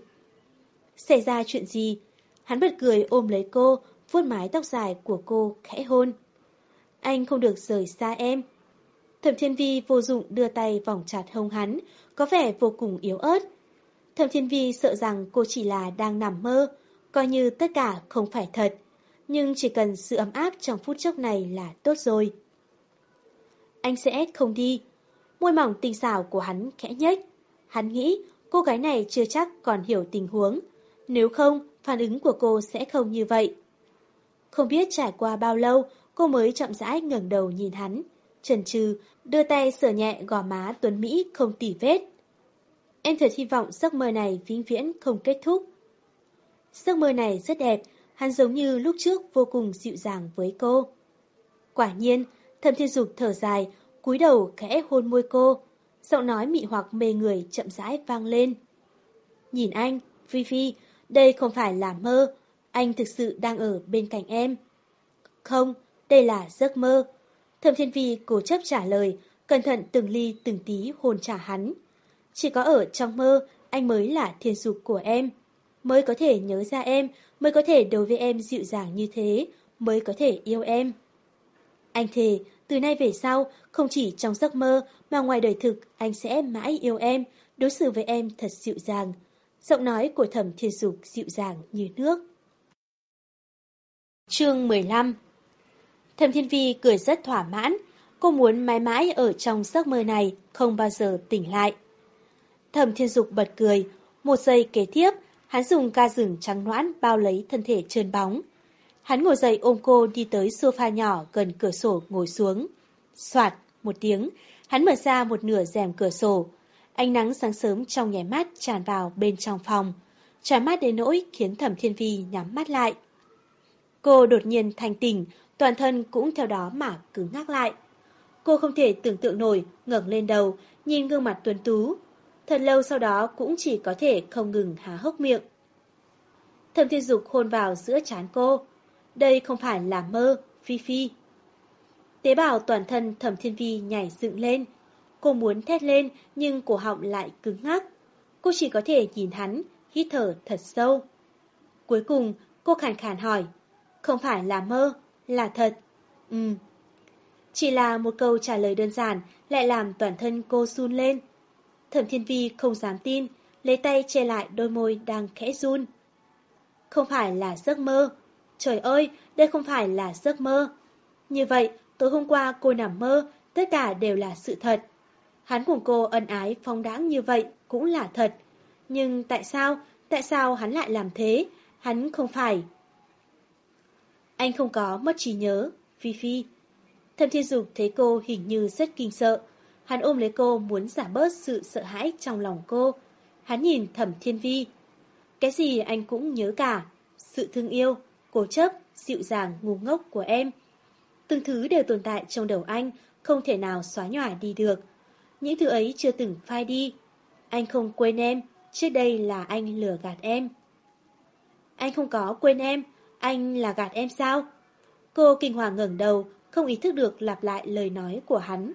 Xảy ra chuyện gì? Hắn bật cười ôm lấy cô, vuốt mái tóc dài của cô khẽ hôn. Anh không được rời xa em. Thẩm Thiên Vi vô dụng đưa tay vòng chặt hông hắn, có vẻ vô cùng yếu ớt. Thẩm Thiên Vi sợ rằng cô chỉ là đang nằm mơ, coi như tất cả không phải thật nhưng chỉ cần sự ấm áp trong phút chốc này là tốt rồi. Anh sẽ không đi. Môi mỏng tinh xảo của hắn khẽ nhếch. Hắn nghĩ cô gái này chưa chắc còn hiểu tình huống. Nếu không, phản ứng của cô sẽ không như vậy. Không biết trải qua bao lâu, cô mới chậm rãi ngẩng đầu nhìn hắn. Trần trừ, đưa tay sửa nhẹ gò má Tuấn Mỹ không tỉ vết. Em thật hy vọng giấc mơ này vĩnh viễn không kết thúc. Giấc mơ này rất đẹp, hắn giống như lúc trước vô cùng dịu dàng với cô. Quả nhiên, thầm thiên dục thở dài, cúi đầu khẽ hôn môi cô. Giọng nói mị hoặc mê người chậm rãi vang lên. Nhìn anh, Phi Phi, đây không phải là mơ, anh thực sự đang ở bên cạnh em. Không, đây là giấc mơ. Thẩm Thiên Vi cố chấp trả lời, cẩn thận từng ly từng tí hôn trả hắn. Chỉ có ở trong mơ, anh mới là thiên dục của em. Mới có thể nhớ ra em, mới có thể đối với em dịu dàng như thế, mới có thể yêu em. Anh thề, từ nay về sau, không chỉ trong giấc mơ mà ngoài đời thực, anh sẽ mãi yêu em, đối xử với em thật dịu dàng. Giọng nói của thẩm thiên dục dịu dàng như nước. Chương 15 Thẩm Thiên Vi cười rất thỏa mãn, cô muốn mãi mãi ở trong giấc mơ này, không bao giờ tỉnh lại. Thẩm Thiên Dục bật cười, một giây kế tiếp, hắn dùng ca rừng trắng noãn bao lấy thân thể trơn bóng. Hắn ngồi dậy ôm cô đi tới sofa nhỏ gần cửa sổ ngồi xuống. Soạt, một tiếng, hắn mở ra một nửa rèm cửa sổ. Ánh nắng sáng sớm trong nhảy mắt tràn vào bên trong phòng. Tràn mắt đến nỗi khiến Thẩm Thiên Vi nhắm mắt lại. Cô đột nhiên thành tỉnh, toàn thân cũng theo đó mà cứng ngắc lại. Cô không thể tưởng tượng nổi, ngẩng lên đầu, nhìn gương mặt tuấn tú. Thật lâu sau đó cũng chỉ có thể không ngừng há hốc miệng. Thẩm thiên dục hôn vào giữa chán cô. Đây không phải là mơ, Phi Phi. Tế bào toàn thân thẩm thiên vi nhảy dựng lên. Cô muốn thét lên nhưng cổ họng lại cứng ngắc. Cô chỉ có thể nhìn hắn, hít thở thật sâu. Cuối cùng, cô khàn khàn hỏi. Không phải là mơ, là thật. Ừ. Chỉ là một câu trả lời đơn giản lại làm toàn thân cô run lên. Thẩm Thiên Vi không dám tin, lấy tay che lại đôi môi đang khẽ run. Không phải là giấc mơ. Trời ơi, đây không phải là giấc mơ. Như vậy, tối hôm qua cô nằm mơ, tất cả đều là sự thật. Hắn cùng cô ân ái phong đáng như vậy cũng là thật. Nhưng tại sao, tại sao hắn lại làm thế? Hắn không phải anh không có mất trí nhớ, Phi Phi. Thẩm Thiên Dục thấy cô hình như rất kinh sợ. Hắn ôm lấy cô muốn giả bớt sự sợ hãi trong lòng cô. Hắn nhìn Thẩm Thiên Vi. Cái gì anh cũng nhớ cả. Sự thương yêu, cố chấp, dịu dàng, ngu ngốc của em. Từng thứ đều tồn tại trong đầu anh, không thể nào xóa nhòa đi được. Những thứ ấy chưa từng phai đi. Anh không quên em, trước đây là anh lừa gạt em. Anh không có quên em, anh là gạt em sao? Cô kinh hoàng ngẩng đầu, không ý thức được lặp lại lời nói của hắn.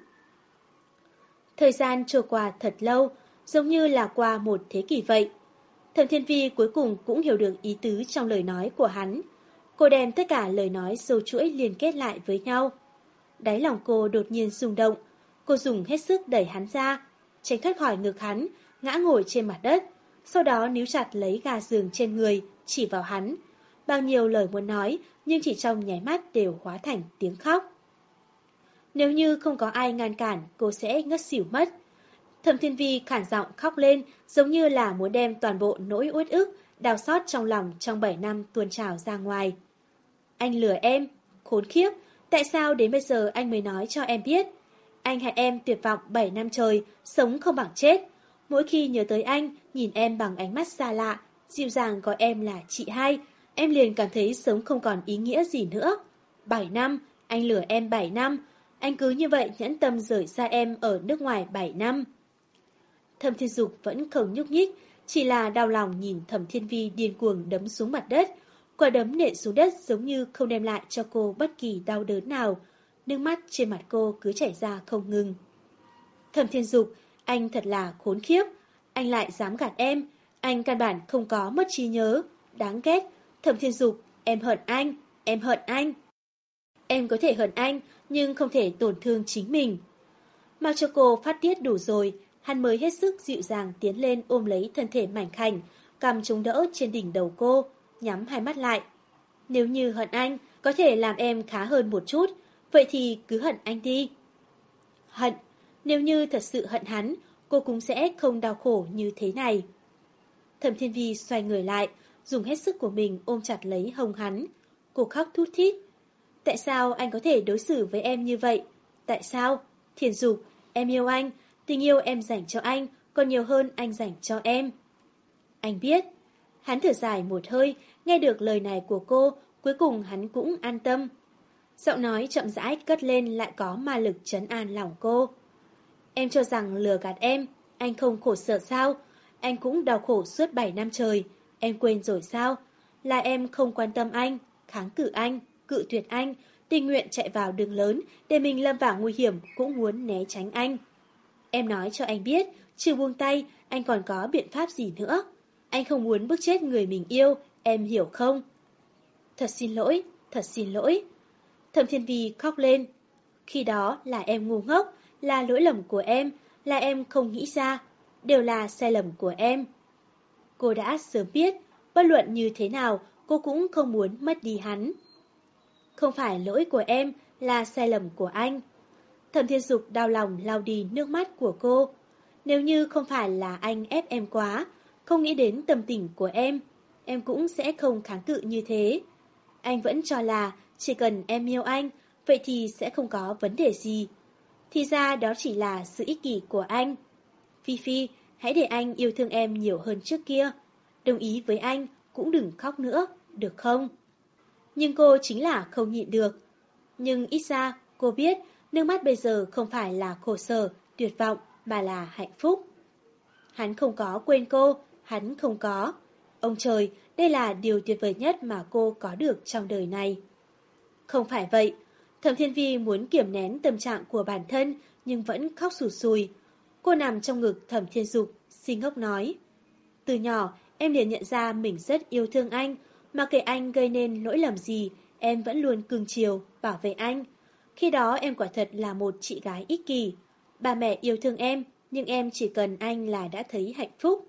Thời gian trôi qua thật lâu, giống như là qua một thế kỷ vậy. Thẩm Thiên Vi cuối cùng cũng hiểu được ý tứ trong lời nói của hắn. Cô đem tất cả lời nói sâu chuỗi liên kết lại với nhau. Đáy lòng cô đột nhiên rung động, cô dùng hết sức đẩy hắn ra, tránh thoát khỏi ngực hắn, ngã ngồi trên mặt đất, sau đó níu chặt lấy gà giường trên người, chỉ vào hắn, bao nhiêu lời muốn nói, nhưng chỉ trong nháy mắt đều hóa thành tiếng khóc. Nếu như không có ai ngăn cản, cô sẽ ngất xỉu mất. Thẩm Thiên Vi khản giọng khóc lên, giống như là muốn đem toàn bộ nỗi uất ức, đau xót trong lòng trong 7 năm tuôn trào ra ngoài. Anh lừa em, khốn khiếp, tại sao đến bây giờ anh mới nói cho em biết? Anh hại em tuyệt vọng 7 năm trời, sống không bằng chết. Mỗi khi nhớ tới anh, nhìn em bằng ánh mắt xa lạ, dịu dàng gọi em là chị hai, em liền cảm thấy sống không còn ý nghĩa gì nữa. Bảy năm, anh lừa em bảy năm, anh cứ như vậy nhẫn tâm rời xa em ở nước ngoài bảy năm. Thẩm Thiên Dục vẫn không nhúc nhích, chỉ là đau lòng nhìn Thẩm Thiên Vi điên cuồng đấm xuống mặt đất. Quả đấm nện xuống đất giống như không đem lại cho cô bất kỳ đau đớn nào. Nước mắt trên mặt cô cứ chảy ra không ngừng. Thẩm Thiên Dục, anh thật là khốn khiếp. Anh lại dám gạt em. Anh căn bản không có mất trí nhớ. Đáng ghét, Thẩm Thiên Dục, em hận anh, em hận anh. Em có thể hận anh, nhưng không thể tổn thương chính mình. Mặc cho cô phát tiết đủ rồi, hắn mới hết sức dịu dàng tiến lên ôm lấy thân thể mảnh khảnh, cầm chống đỡ trên đỉnh đầu cô, nhắm hai mắt lại. Nếu như hận anh, có thể làm em khá hơn một chút, vậy thì cứ hận anh đi. Hận, nếu như thật sự hận hắn, cô cũng sẽ không đau khổ như thế này. Thẩm Thiên Vi xoay người lại, dùng hết sức của mình ôm chặt lấy hông hắn. Cô khóc thút thít. Tại sao anh có thể đối xử với em như vậy? Tại sao? Thiền dục, em yêu anh, tình yêu em dành cho anh còn nhiều hơn anh dành cho em. Anh biết. Hắn thở dài một hơi, nghe được lời này của cô, cuối cùng hắn cũng an tâm. Giọng nói chậm rãi cất lên lại có ma lực trấn an lòng cô. Em cho rằng lừa gạt em, anh không khổ sở sao? Anh cũng đau khổ suốt 7 năm trời, em quên rồi sao? Là em không quan tâm anh, kháng cự anh, cự tuyệt anh, tình nguyện chạy vào đường lớn để mình lâm vào nguy hiểm cũng muốn né tránh anh. Em nói cho anh biết, trừ buông tay, anh còn có biện pháp gì nữa. Anh không muốn bức chết người mình yêu, em hiểu không? Thật xin lỗi, thật xin lỗi. Thẩm Thiên Vi khóc lên. Khi đó là em ngu ngốc, là lỗi lầm của em, là em không nghĩ ra, đều là sai lầm của em. Cô đã sớm biết, bất luận như thế nào, cô cũng không muốn mất đi hắn. Không phải lỗi của em, là sai lầm của anh. Thẩm Thiên Dục đau lòng lau đi nước mắt của cô. Nếu như không phải là anh ép em quá, không nghĩ đến tâm tình của em, em cũng sẽ không kháng cự như thế. Anh vẫn cho là chỉ cần em yêu anh, vậy thì sẽ không có vấn đề gì. Thì ra đó chỉ là sự ích kỷ của anh. Phi Phi, hãy để anh yêu thương em nhiều hơn trước kia. Đồng ý với anh, cũng đừng khóc nữa, được không? Nhưng cô chính là không nhịn được. Nhưng ít ra, cô biết nước mắt bây giờ không phải là khổ sở, tuyệt vọng, mà là hạnh phúc. Hắn không có quên cô, hắn không có. Ông trời, đây là điều tuyệt vời nhất mà cô có được trong đời này. Không phải vậy, Thẩm Thiên Vi muốn kiểm nén tâm trạng của bản thân nhưng vẫn khóc sụt sùi. Cô nằm trong ngực Thẩm Thiên Dục, xin ngốc nói. Từ nhỏ, em liền nhận ra mình rất yêu thương anh, mà kể anh gây nên lỗi lầm gì, em vẫn luôn cưng chiều, bảo vệ anh. Khi đó em quả thật là một chị gái ích kỷ. bà mẹ yêu thương em, nhưng em chỉ cần anh là đã thấy hạnh phúc.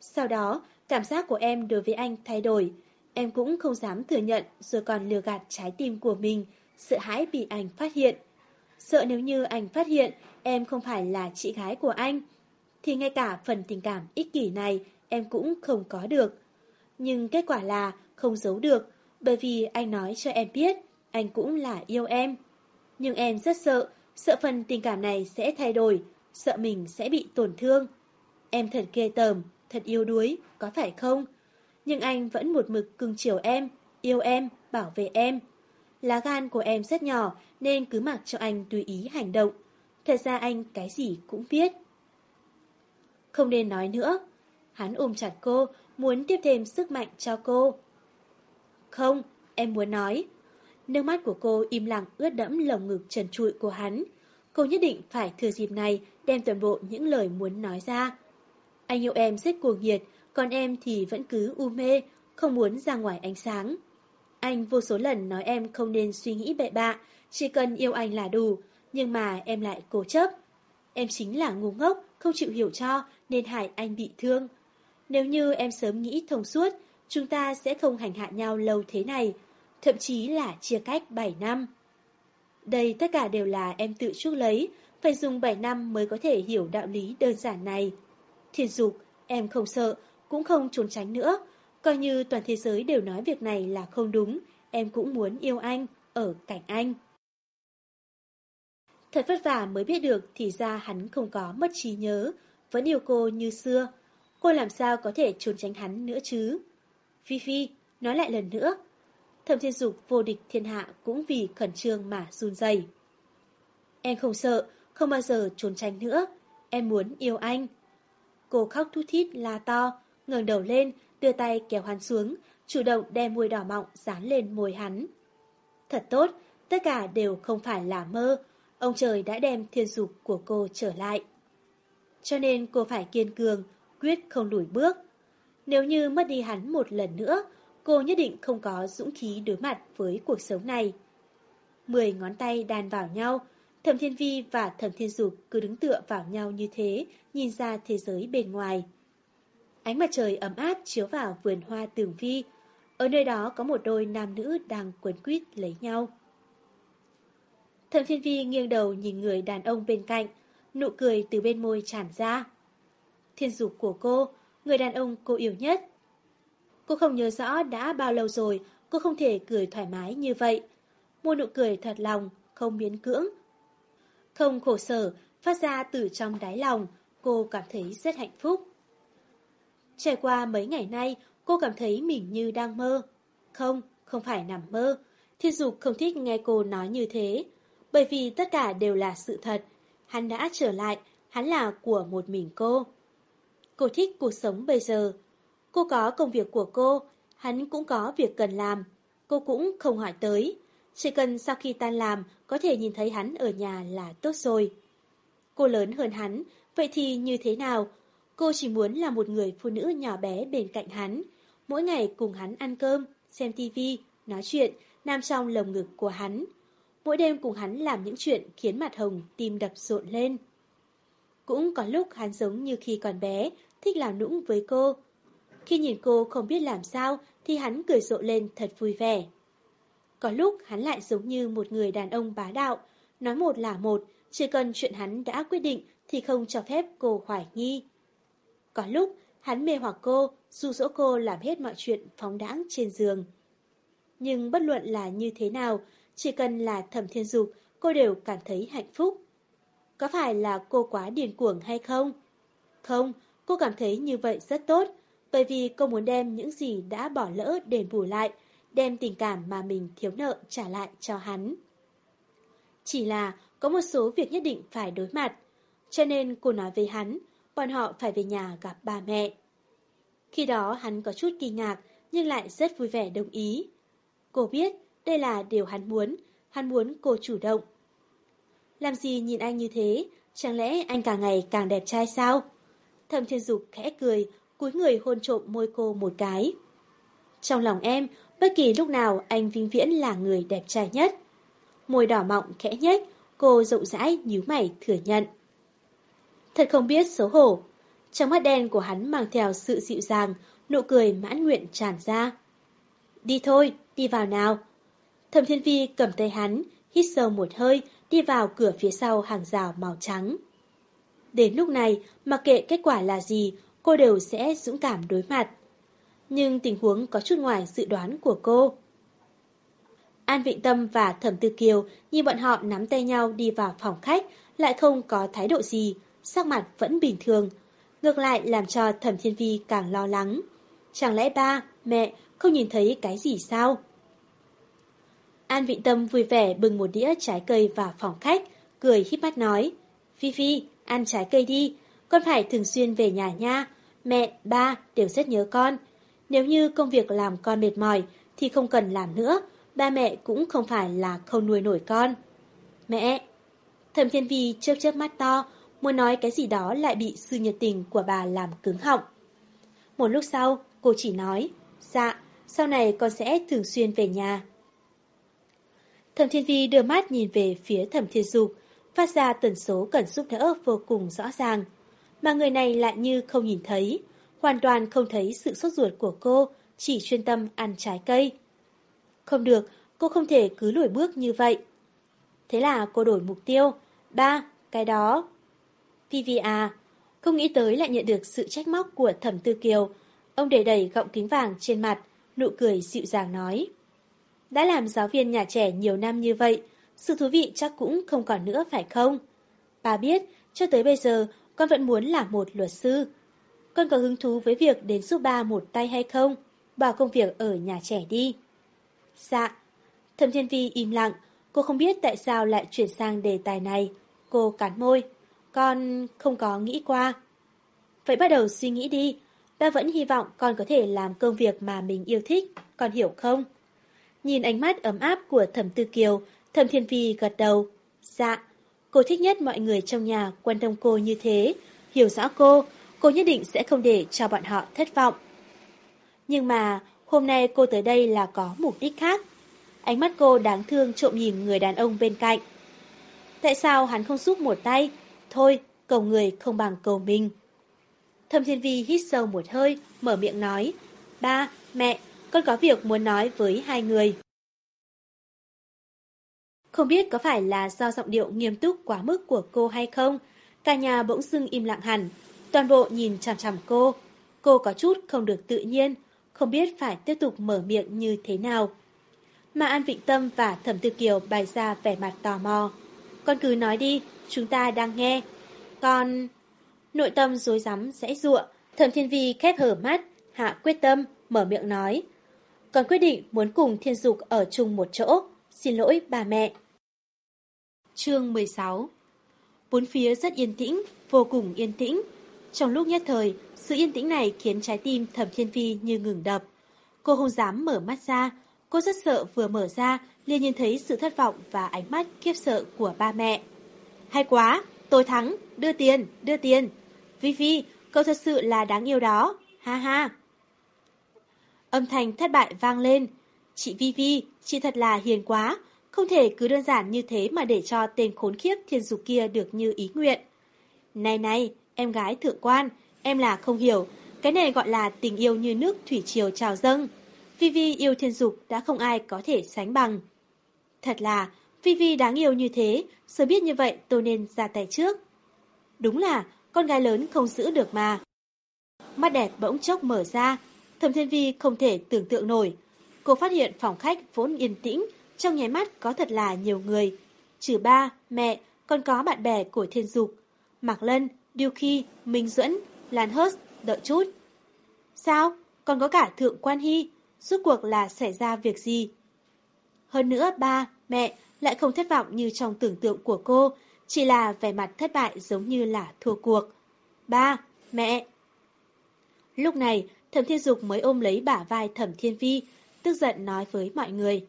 Sau đó, cảm giác của em đối với anh thay đổi. Em cũng không dám thừa nhận rồi còn lừa gạt trái tim của mình, sợ hãi bị anh phát hiện. Sợ nếu như anh phát hiện em không phải là chị gái của anh, thì ngay cả phần tình cảm ích kỷ này em cũng không có được. Nhưng kết quả là không giấu được, bởi vì anh nói cho em biết anh cũng là yêu em. Nhưng em rất sợ, sợ phần tình cảm này sẽ thay đổi, sợ mình sẽ bị tổn thương. Em thật ghê tởm, thật yêu đuối, có phải không? Nhưng anh vẫn một mực cưng chiều em, yêu em, bảo vệ em. Lá gan của em rất nhỏ nên cứ mặc cho anh tùy ý hành động. Thật ra anh cái gì cũng biết. Không nên nói nữa. Hắn ôm chặt cô, muốn tiếp thêm sức mạnh cho cô. Không, em muốn nói. Nước mắt của cô im lặng ướt đẫm lồng ngực trần trụi của hắn. Cô nhất định phải thừa dịp này đem toàn bộ những lời muốn nói ra. Anh yêu em rất cuồng nhiệt, còn em thì vẫn cứ u mê, không muốn ra ngoài ánh sáng. Anh vô số lần nói em không nên suy nghĩ bậy bạ, chỉ cần yêu anh là đủ, nhưng mà em lại cố chấp. Em chính là ngu ngốc, không chịu hiểu cho, nên hại anh bị thương. Nếu như em sớm nghĩ thông suốt, chúng ta sẽ không hành hạ nhau lâu thế này, thậm chí là chia cách 7 năm. Đây tất cả đều là em tự chuốc lấy, phải dùng 7 năm mới có thể hiểu đạo lý đơn giản này. Thiên dục, em không sợ, cũng không trốn tránh nữa. Coi như toàn thế giới đều nói việc này là không đúng, em cũng muốn yêu anh, ở cạnh anh. Thật vất vả mới biết được thì ra hắn không có mất trí nhớ, vẫn yêu cô như xưa. Cô làm sao có thể trốn tránh hắn nữa chứ? Phi Phi, nói lại lần nữa. Thẩm thiên dục vô địch thiên hạ cũng vì khẩn trương mà run rẩy. Em không sợ, không bao giờ trốn tránh nữa. Em muốn yêu anh. Cô khóc thút thít la to, ngẩng đầu lên, đưa tay kéo hắn xuống, chủ động đem môi đỏ mọng dán lên môi hắn. Thật tốt, tất cả đều không phải là mơ. Ông trời đã đem thiên dục của cô trở lại. Cho nên cô phải kiên cường, quyết không lùi bước. Nếu như mất đi hắn một lần nữa, cô nhất định không có dũng khí đối mặt với cuộc sống này. Mười ngón tay đàn vào nhau, Thẩm Thiên Vi và Thẩm Thiên Dục cứ đứng tựa vào nhau như thế, nhìn ra thế giới bên ngoài. Ánh mặt trời ấm áp chiếu vào vườn hoa tường vi. Ở nơi đó có một đôi nam nữ đang quấn quýt lấy nhau. Thẩm Thiên Vi nghiêng đầu nhìn người đàn ông bên cạnh, nụ cười từ bên môi tràn ra. Thiên dục của cô, người đàn ông cô yêu nhất. Cô không nhớ rõ đã bao lâu rồi cô không thể cười thoải mái như vậy. Một nụ cười thật lòng, không biến cưỡng. Không khổ sở, phát ra từ trong đáy lòng, cô cảm thấy rất hạnh phúc. Trải qua mấy ngày nay, cô cảm thấy mình như đang mơ. Không, không phải nằm mơ. Thiên Dục không thích nghe cô nói như thế, bởi vì tất cả đều là sự thật. Hắn đã trở lại, hắn là của một mình cô. Cô thích cuộc sống bây giờ. Cô có công việc của cô, hắn cũng có việc cần làm. Cô cũng không hỏi tới. Chỉ cần sau khi tan làm có thể nhìn thấy hắn ở nhà là tốt rồi. Cô lớn hơn hắn, vậy thì như thế nào? Cô chỉ muốn là một người phụ nữ nhỏ bé bên cạnh hắn. Mỗi ngày cùng hắn ăn cơm, xem tivi, nói chuyện, nằm trong lồng ngực của hắn. Mỗi đêm cùng hắn làm những chuyện khiến mặt hồng tim đập rộn lên. Cũng có lúc hắn giống như khi còn bé, thích làm nũng với cô. Khi nhìn cô không biết làm sao thì hắn cười rộ lên thật vui vẻ. Có lúc hắn lại giống như một người đàn ông bá đạo, nói một là một, chỉ cần chuyện hắn đã quyết định thì không cho phép cô hoài nghi. Có lúc hắn mê hoặc cô, dụ dỗ cô làm hết mọi chuyện phóng đãng trên giường. Nhưng bất luận là như thế nào, chỉ cần là thẩm thiên dục, cô đều cảm thấy hạnh phúc. Có phải là cô quá điên cuồng hay không? Không, cô cảm thấy như vậy rất tốt, bởi vì cô muốn đem những gì đã bỏ lỡ đền bù lại, đem tình cảm mà mình thiếu nợ trả lại cho hắn. Chỉ là có một số việc nhất định phải đối mặt, cho nên cô nói với hắn, bọn họ phải về nhà gặp ba mẹ. Khi đó hắn có chút kinh ngạc, nhưng lại rất vui vẻ đồng ý. Cô biết đây là điều hắn muốn, hắn muốn cô chủ động. Làm gì nhìn anh như thế, chẳng lẽ anh càng ngày càng đẹp trai sao? Thầm thiên dục khẽ cười, cúi người hôn trộm môi cô một cái. Trong lòng em, bất kỳ lúc nào anh vinh viễn là người đẹp trai nhất. Môi đỏ mọng khẽ nhếch, cô rộng rãi nhíu mày thừa nhận. Thật không biết xấu hổ. Trong mắt đen của hắn mang theo sự dịu dàng, nụ cười mãn nguyện tràn ra. Đi thôi, đi vào nào. Thẩm Thiên Vi cầm tay hắn, hít sâu một hơi, đi vào cửa phía sau hàng rào màu trắng. Đến lúc này, mặc kệ kết quả là gì, cô đều sẽ dũng cảm đối mặt. Nhưng tình huống có chút ngoài dự đoán của cô. An Vịnh Tâm và Thẩm Tư Kiều nhìn bọn họ nắm tay nhau đi vào phòng khách, lại không có thái độ gì, sắc mặt vẫn bình thường. Ngược lại làm cho Thẩm Thiên Vi càng lo lắng. Chẳng lẽ ba, mẹ không nhìn thấy cái gì sao? An Vịnh Tâm vui vẻ bưng một đĩa trái cây vào phòng khách, cười híp mắt nói. Phi Phi, ăn trái cây đi, con phải thường xuyên về nhà nha. Mẹ, ba đều rất nhớ con. Nếu như công việc làm con mệt mỏi thì không cần làm nữa, ba mẹ cũng không phải là không nuôi nổi con. Mẹ! Thẩm Thiên Vi chớp chớp mắt to, muốn nói cái gì đó lại bị sự nhiệt tình của bà làm cứng họng. Một lúc sau, cô chỉ nói, dạ, sau này con sẽ thường xuyên về nhà. Thẩm Thiên Vi đưa mắt nhìn về phía Thẩm Thiên Dục, phát ra tần số cần giúp đỡ vô cùng rõ ràng. Mà người này lại như không nhìn thấy, hoàn toàn không thấy sự sốt ruột của cô, chỉ chuyên tâm ăn trái cây. Không được, cô không thể cứ lùi bước như vậy. Thế là cô đổi mục tiêu. Ba, cái đó. PVA, không nghĩ tới lại nhận được sự trách móc của thẩm tư kiều. Ông để đẩy gọng kính vàng trên mặt, nụ cười dịu dàng nói. Đã làm giáo viên nhà trẻ nhiều năm như vậy, sự thú vị chắc cũng không còn nữa phải không? Bà biết, cho tới bây giờ, con vẫn muốn là một luật sư. Con có hứng thú với việc đến giúp ba một tay hay không? bỏ công việc ở nhà trẻ đi. Dạ. Thẩm Thiên Vi im lặng, cô không biết tại sao lại chuyển sang đề tài này. Cô cắn môi. Con không có nghĩ qua. Vậy bắt đầu suy nghĩ đi. Ba vẫn hy vọng con có thể làm công việc mà mình yêu thích. Con hiểu không? Nhìn ánh mắt ấm áp của thẩm tư kiều, thẩm thiên vi gật đầu. Dạ, cô thích nhất mọi người trong nhà quan tâm cô như thế. Hiểu rõ cô, cô nhất định sẽ không để cho bọn họ thất vọng. Nhưng mà, hôm nay cô tới đây là có mục đích khác. Ánh mắt cô đáng thương trộm nhìn người đàn ông bên cạnh. Tại sao hắn không giúp một tay? Thôi, cầu người không bằng cầu mình. Thẩm Thiên Vi hít sâu một hơi, mở miệng nói. Ba, mẹ, con có việc muốn nói với hai người. Không biết có phải là do giọng điệu nghiêm túc quá mức của cô hay không, cả nhà bỗng dưng im lặng hẳn, toàn bộ nhìn chằm chằm cô. Cô có chút không được tự nhiên, không biết phải tiếp tục mở miệng như thế nào. mà An Vịnh Tâm và Thẩm Tư Kiều bày ra vẻ mặt tò mò. Con cứ nói đi, chúng ta đang nghe. Con... Nội tâm dối rắm sẽ ruộng, Thẩm Thiên Vi khép hở mắt, hạ quyết tâm, mở miệng nói còn quyết định muốn cùng Thiên Dục ở chung một chỗ. Xin lỗi bà mẹ. Chương 16 Bốn phía rất yên tĩnh, vô cùng yên tĩnh. Trong lúc nhất thời, sự yên tĩnh này khiến trái tim Thẩm Thiên Vi như ngừng đập. Cô không dám mở mắt ra, cô rất sợ vừa mở ra liền nhìn thấy sự thất vọng và ánh mắt khiếp sợ của ba mẹ. Hay quá, tôi thắng, đưa tiền, đưa tiền. Vi Vi, cậu thật sự là đáng yêu đó, ha ha. Âm thanh thất bại vang lên. Chị Vi Vi, chị thật là hiền quá, không thể cứ đơn giản như thế mà để cho tên khốn khiếp thiên dục kia được như ý nguyện. Này này, em gái thượng quan, em là không hiểu, cái này gọi là tình yêu như nước thủy triều trào dâng. Vivi yêu thiên dục đã không ai có thể sánh bằng. Thật là, Vivi đáng yêu như thế, sớm biết như vậy tôi nên ra tay trước. Đúng là, con gái lớn không giữ được mà. Mắt đẹp bỗng chốc mở ra, thầm thiên vi không thể tưởng tượng nổi. Cô phát hiện phòng khách vốn yên tĩnh, trong nháy mắt có thật là nhiều người. Trừ ba, mẹ, còn có bạn bè của thiên dục. Mạc Lân, Điêu Khi, Minh Duẫn, Lan Hớt, đợi chút. Sao? Còn có cả Thượng Quan Hy, suốt cuộc là xảy ra việc gì? Hơn nữa ba, mẹ lại không thất vọng như trong tưởng tượng của cô, chỉ là vẻ mặt thất bại giống như là thua cuộc. Ba, mẹ. Lúc này, Thẩm Thiên Dục mới ôm lấy bả vai Thẩm Thiên Vi, tức giận nói với mọi người.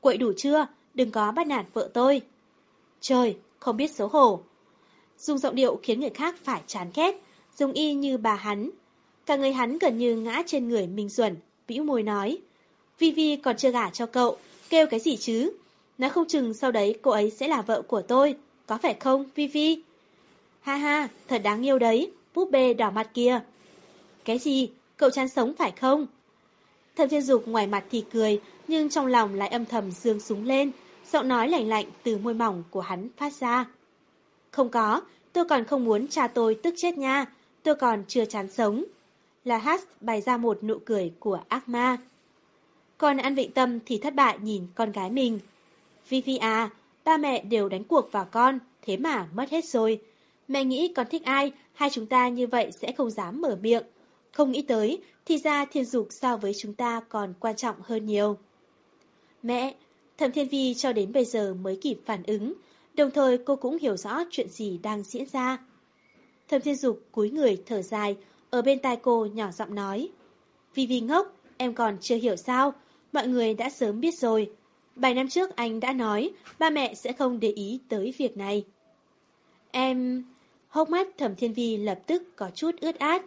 Quậy đủ chưa? Đừng có bắt nạt vợ tôi. Trời, không biết xấu hổ. Dùng giọng điệu khiến người khác phải chán ghét, dùng y như bà hắn. Cả người hắn gần như ngã trên người Minh Duẩn, bĩu môi nói. Vi Vi còn chưa gả cho cậu, kêu cái gì chứ? Nói không chừng sau đấy cô ấy sẽ là vợ của tôi, có phải không Vi Vi? Ha ha, thật đáng yêu đấy, búp bê đỏ mặt kia. Cái gì? Cậu chán sống phải không? Thẩm Thiên Dục ngoài mặt thì cười, nhưng trong lòng lại âm thầm dương súng lên, giọng nói lạnh lạnh từ môi mỏng của hắn phát ra. Không có, tôi còn không muốn cha tôi tức chết nha, tôi còn chưa chán sống. Là Hát bày ra một nụ cười của ác ma. Còn An Vịnh Tâm thì thất bại nhìn con gái mình. Vivi à, ba mẹ đều đánh cuộc vào con, thế mà mất hết rồi. Mẹ nghĩ con thích ai, hai chúng ta như vậy sẽ không dám mở miệng. Không nghĩ tới, thì ra thiên dục so với chúng ta còn quan trọng hơn nhiều. Mẹ, Thẩm Thiên Vi cho đến bây giờ mới kịp phản ứng, đồng thời cô cũng hiểu rõ chuyện gì đang diễn ra. Thẩm Thiên Dục cúi người thở dài, ở bên tai cô nhỏ giọng nói. Vi Vi ngốc, em còn chưa hiểu sao, mọi người đã sớm biết rồi. vài năm trước anh đã nói ba mẹ sẽ không để ý tới việc này. Em... Hốc mắt Thẩm Thiên Vi lập tức có chút ướt át.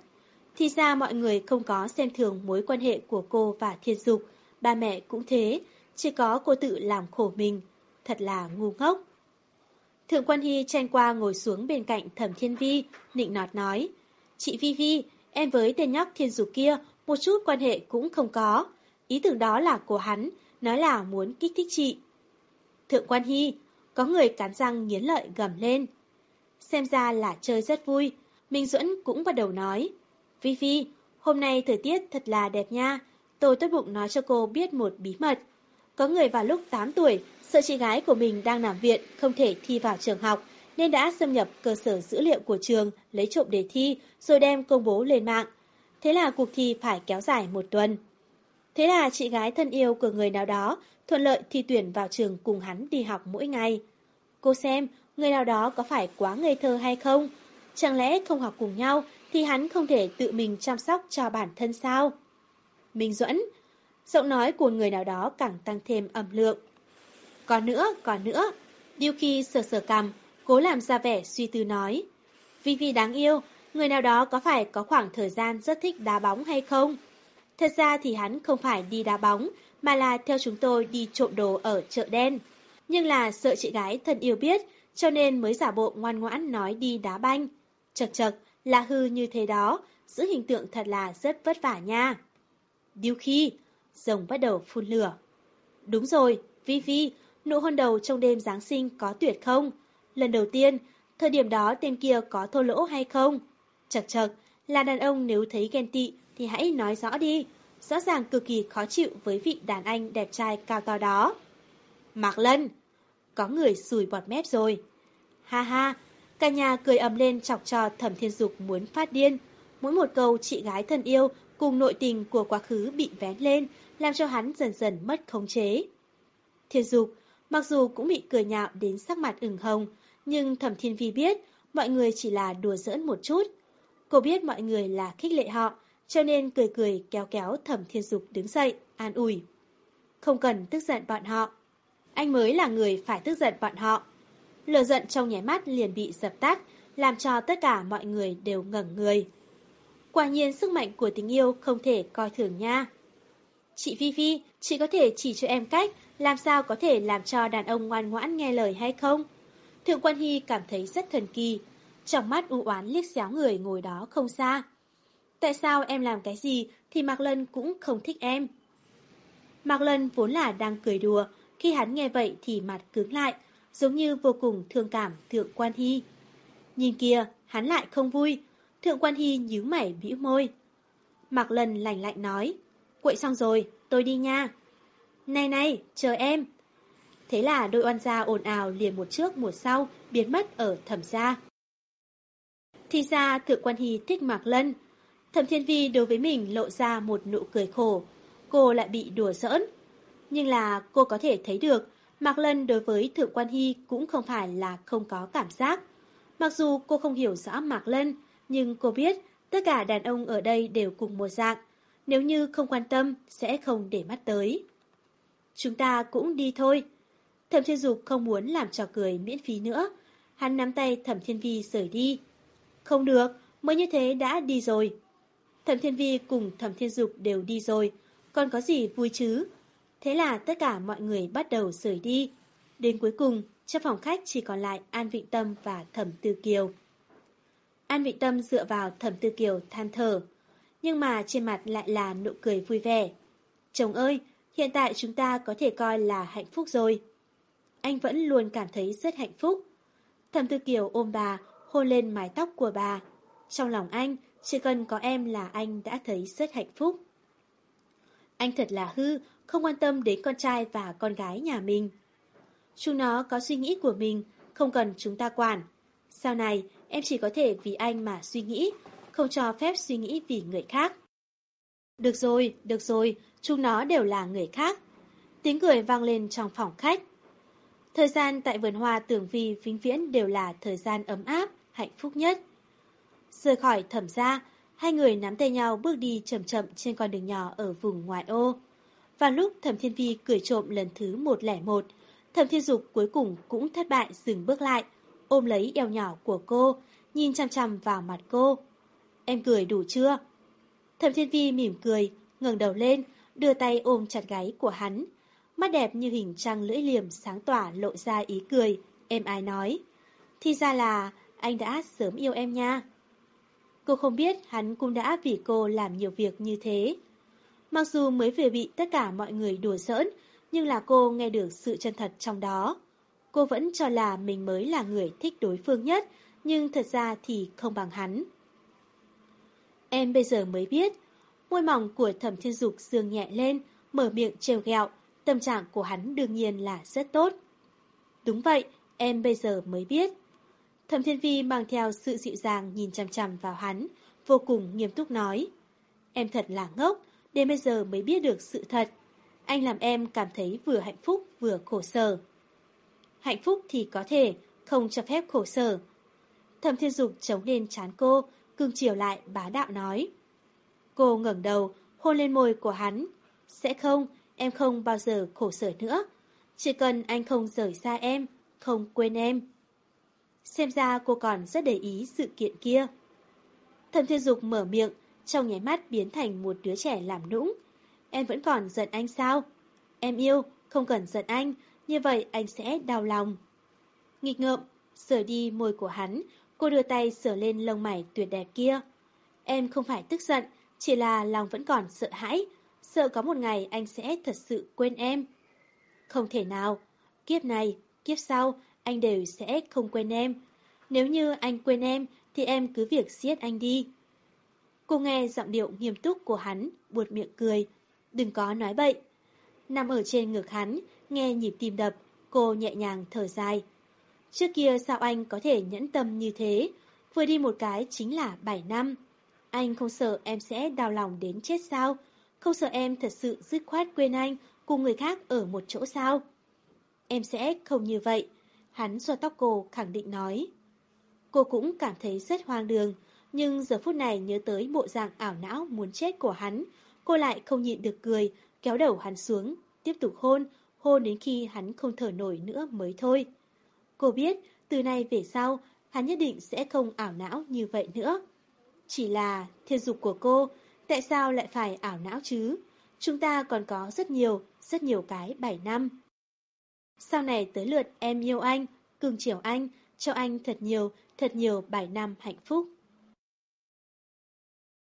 Thì ra mọi người không có xem thường mối quan hệ của cô và Thiên Dục, ba mẹ cũng thế, chỉ có cô tự làm khổ mình, thật là ngu ngốc. Thượng quan Hy tranh qua ngồi xuống bên cạnh Thẩm Thiên Vi, nịnh nọt nói, Chị Vi Vi, em với tên nhóc Thiên Dục kia một chút quan hệ cũng không có. Ý tưởng đó là của hắn, nói là muốn kích thích chị. Thượng quan Hy, có người cắn răng nghiến lợi gầm lên. Xem ra là chơi rất vui, Minh Duẫn cũng bắt đầu nói. Vi Vi, hôm nay thời tiết thật là đẹp nha, tôi tốt bụng nói cho cô biết một bí mật. Có người vào lúc 8 tuổi, sợ chị gái của mình đang nằm viện, không thể thi vào trường học, nên đã xâm nhập cơ sở dữ liệu của trường, lấy trộm đề thi, rồi đem công bố lên mạng. Thế là cuộc thi phải kéo dài một tuần. Thế là chị gái thân yêu của người nào đó thuận lợi thi tuyển vào trường cùng hắn đi học mỗi ngày. Cô xem, người nào đó có phải quá ngây thơ hay không? Chẳng lẽ không học cùng nhau thì hắn không thể tự mình chăm sóc cho bản thân sao? Minh Duẫn, giọng nói của người nào đó càng tăng thêm âm lượng. Còn nữa, còn nữa, Điêu khi sờ sờ cằm, cố làm ra vẻ suy tư nói. Vì vì đáng yêu, người nào đó có phải có khoảng thời gian rất thích đá bóng hay không? Thật ra thì hắn không phải đi đá bóng, mà là theo chúng tôi đi trộm đồ ở chợ đen. Nhưng là sợ chị gái thân yêu biết, cho nên mới giả bộ ngoan ngoãn nói đi đá banh. Chật chật, là hư như thế đó, giữ hình tượng thật là rất vất vả nha. Điêu khi, rồng bắt đầu phun lửa. Đúng rồi, Vi Vi, nụ hôn đầu trong đêm Giáng sinh có tuyệt không? Lần đầu tiên, thời điểm đó tên kia có thô lỗ hay không? Chật chật, là đàn ông nếu thấy ghen tị thì hãy nói rõ đi. rõ ràng cực kỳ khó chịu với vị đàn anh đẹp trai cao to đó. Mạc Lân! Có người sùi bọt mép rồi. Ha ha! Cả nhà cười ầm lên chọc cho thẩm thiên dục muốn phát điên. Mỗi một câu chị gái thân yêu cùng nội tình của quá khứ bị vén lên, làm cho hắn dần dần mất khống chế. Thiên dục, mặc dù cũng bị cười nhạo đến sắc mặt ửng hồng, nhưng thẩm thiên vi biết mọi người chỉ là đùa giỡn một chút. Cô biết mọi người là khích lệ họ, cho nên cười cười kéo kéo thẩm thiên dục đứng dậy, an ủi. Không cần tức giận bọn họ. Anh mới là người phải tức giận bọn họ. Lửa giận trong nháy mắt liền bị dập tắt, làm cho tất cả mọi người đều ngẩn người. Quả nhiên sức mạnh của tình yêu không thể coi thường nha. Chị Phi Phi, chị có thể chỉ cho em cách làm sao có thể làm cho đàn ông ngoan ngoãn nghe lời hay không? Thượng quan Hy cảm thấy rất thần kỳ, trong mắt u oán liếc xéo người ngồi đó không xa. Tại sao em làm cái gì thì Mạc Lân cũng không thích em? Mạc Lân vốn là đang cười đùa, khi hắn nghe vậy thì mặt cứng lại, giống như vô cùng thương cảm Thượng quan Hy. Nhìn kia, hắn lại không vui, Thượng quan Hy nhíu mày bĩu môi. Mạc Lân lạnh lạnh nói, quậy xong rồi, tôi đi nha. Này này, chờ em. Thế là đôi oan gia ồn ào liền một trước một sau, biến mất ở thẩm gia. Thì ra Thượng quan Hy thích Mạc Lân. Thẩm Thiên Vi đối với mình lộ ra một nụ cười khổ. Cô lại bị đùa giỡn. Nhưng là cô có thể thấy được, Mạc Lân đối với Thượng quan Hy cũng không phải là không có cảm giác. Mặc dù cô không hiểu rõ Mạc Lân, nhưng cô biết tất cả đàn ông ở đây đều cùng một dạng. Nếu như không quan tâm, sẽ không để mắt tới. Chúng ta cũng đi thôi. Thẩm Thiên Dục không muốn làm trò cười miễn phí nữa. Hắn nắm tay Thẩm Thiên Vi rời đi. Không được, mới như thế đã đi rồi. Thẩm Thiên Vi cùng Thẩm Thiên Dục đều đi rồi, còn có gì vui chứ? Thế là tất cả mọi người bắt đầu rời đi. Đến cuối cùng, trong phòng khách chỉ còn lại An Vịnh Tâm và Thẩm Tư Kiều. An Vịnh Tâm dựa vào Thẩm Tư Kiều than thở, nhưng mà trên mặt lại là nụ cười vui vẻ. Chồng ơi, hiện tại chúng ta có thể coi là hạnh phúc rồi. Anh vẫn luôn cảm thấy rất hạnh phúc. Thẩm Tư Kiều ôm bà, hôn lên mái tóc của bà. Trong lòng anh, chỉ cần có em là anh đã thấy rất hạnh phúc. Anh thật là hư, không quan tâm đến con trai và con gái nhà mình. Chúng nó có suy nghĩ của mình, không cần chúng ta quản. Sau này, em chỉ có thể vì anh mà suy nghĩ, không cho phép suy nghĩ vì người khác. Được rồi, được rồi, chúng nó đều là người khác. Tiếng cười vang lên trong phòng khách. Thời gian tại vườn hoa tưởng vi vĩnh viễn đều là thời gian ấm áp, hạnh phúc nhất. Rời khỏi thẩm gia, hai người nắm tay nhau bước đi chậm chậm trên con đường nhỏ ở vùng ngoại ô và lúc thẩm thiên vi cười trộm lần thứ 101, thẩm thiên dục cuối cùng cũng thất bại dừng bước lại, ôm lấy eo nhỏ của cô, nhìn chăm chăm vào mặt cô. Em cười đủ chưa? Thẩm thiên vi mỉm cười, ngẩng đầu lên, đưa tay ôm chặt gáy của hắn. Mắt đẹp như hình trăng lưỡi liềm sáng tỏa lộ ra ý cười, em ai nói. Thì ra là anh đã sớm yêu em nha. Cô không biết hắn cũng đã vì cô làm nhiều việc như thế. Mặc dù mới vừa bị tất cả mọi người đùa giỡn, nhưng là cô nghe được sự chân thật trong đó. Cô vẫn cho là mình mới là người thích đối phương nhất, nhưng thật ra thì không bằng hắn. Em bây giờ mới biết, môi mỏng của thẩm thiên dục dương nhẹ lên, mở miệng trêu ghẹo, tâm trạng của hắn đương nhiên là rất tốt. Đúng vậy, em bây giờ mới biết. Thẩm Thiên Vi mang theo sự dịu dàng nhìn chằm chằm vào hắn, vô cùng nghiêm túc nói. Em thật là ngốc, đến bây giờ mới biết được sự thật. Anh làm em cảm thấy vừa hạnh phúc vừa khổ sở. Hạnh phúc thì có thể, không cho phép khổ sở. Thẩm Thiên Dục chống lên chán cô, cưng chiều lại bá đạo nói. Cô ngẩng đầu, hôn lên môi của hắn. Sẽ không, em không bao giờ khổ sở nữa. Chỉ cần anh không rời xa em, không quên em. Xem ra cô còn rất để ý sự kiện kia. Thẩm Thiên Dục mở miệng, trong nháy mắt biến thành một đứa trẻ làm nũng. Em vẫn còn giận anh sao? Em yêu, không cần giận anh, như vậy anh sẽ đau lòng. Nghịch ngợm, sửa đi môi của hắn, cô đưa tay sửa lên lông mày tuyệt đẹp kia. Em không phải tức giận, chỉ là lòng vẫn còn sợ hãi, sợ có một ngày anh sẽ thật sự quên em. Không thể nào, kiếp này, kiếp sau, anh đều sẽ không quên em. Nếu như anh quên em, thì em cứ việc giết anh đi. Cô nghe giọng điệu nghiêm túc của hắn, buột miệng cười. Đừng có nói bậy. Nằm ở trên ngực hắn, nghe nhịp tim đập, cô nhẹ nhàng thở dài. Trước kia sao anh có thể nhẫn tâm như thế? Vừa đi một cái chính là 7 năm. Anh không sợ em sẽ đau lòng đến chết sao? Không sợ em thật sự dứt khoát quên anh cùng người khác ở một chỗ sao? Em sẽ không như vậy. Hắn xoa tóc cô khẳng định nói. Cô cũng cảm thấy rất hoang đường, nhưng giờ phút này nhớ tới bộ dạng ảo não muốn chết của hắn, cô lại không nhịn được cười, kéo đầu hắn xuống, tiếp tục hôn, hôn đến khi hắn không thở nổi nữa mới thôi. Cô biết, từ nay về sau, hắn nhất định sẽ không ảo não như vậy nữa. Chỉ là thiên dục của cô, tại sao lại phải ảo não chứ? Chúng ta còn có rất nhiều, rất nhiều cái 7 năm. Sau này tới lượt em yêu anh, cưng chiều anh, cho anh thật nhiều, thật nhiều 7 năm hạnh phúc.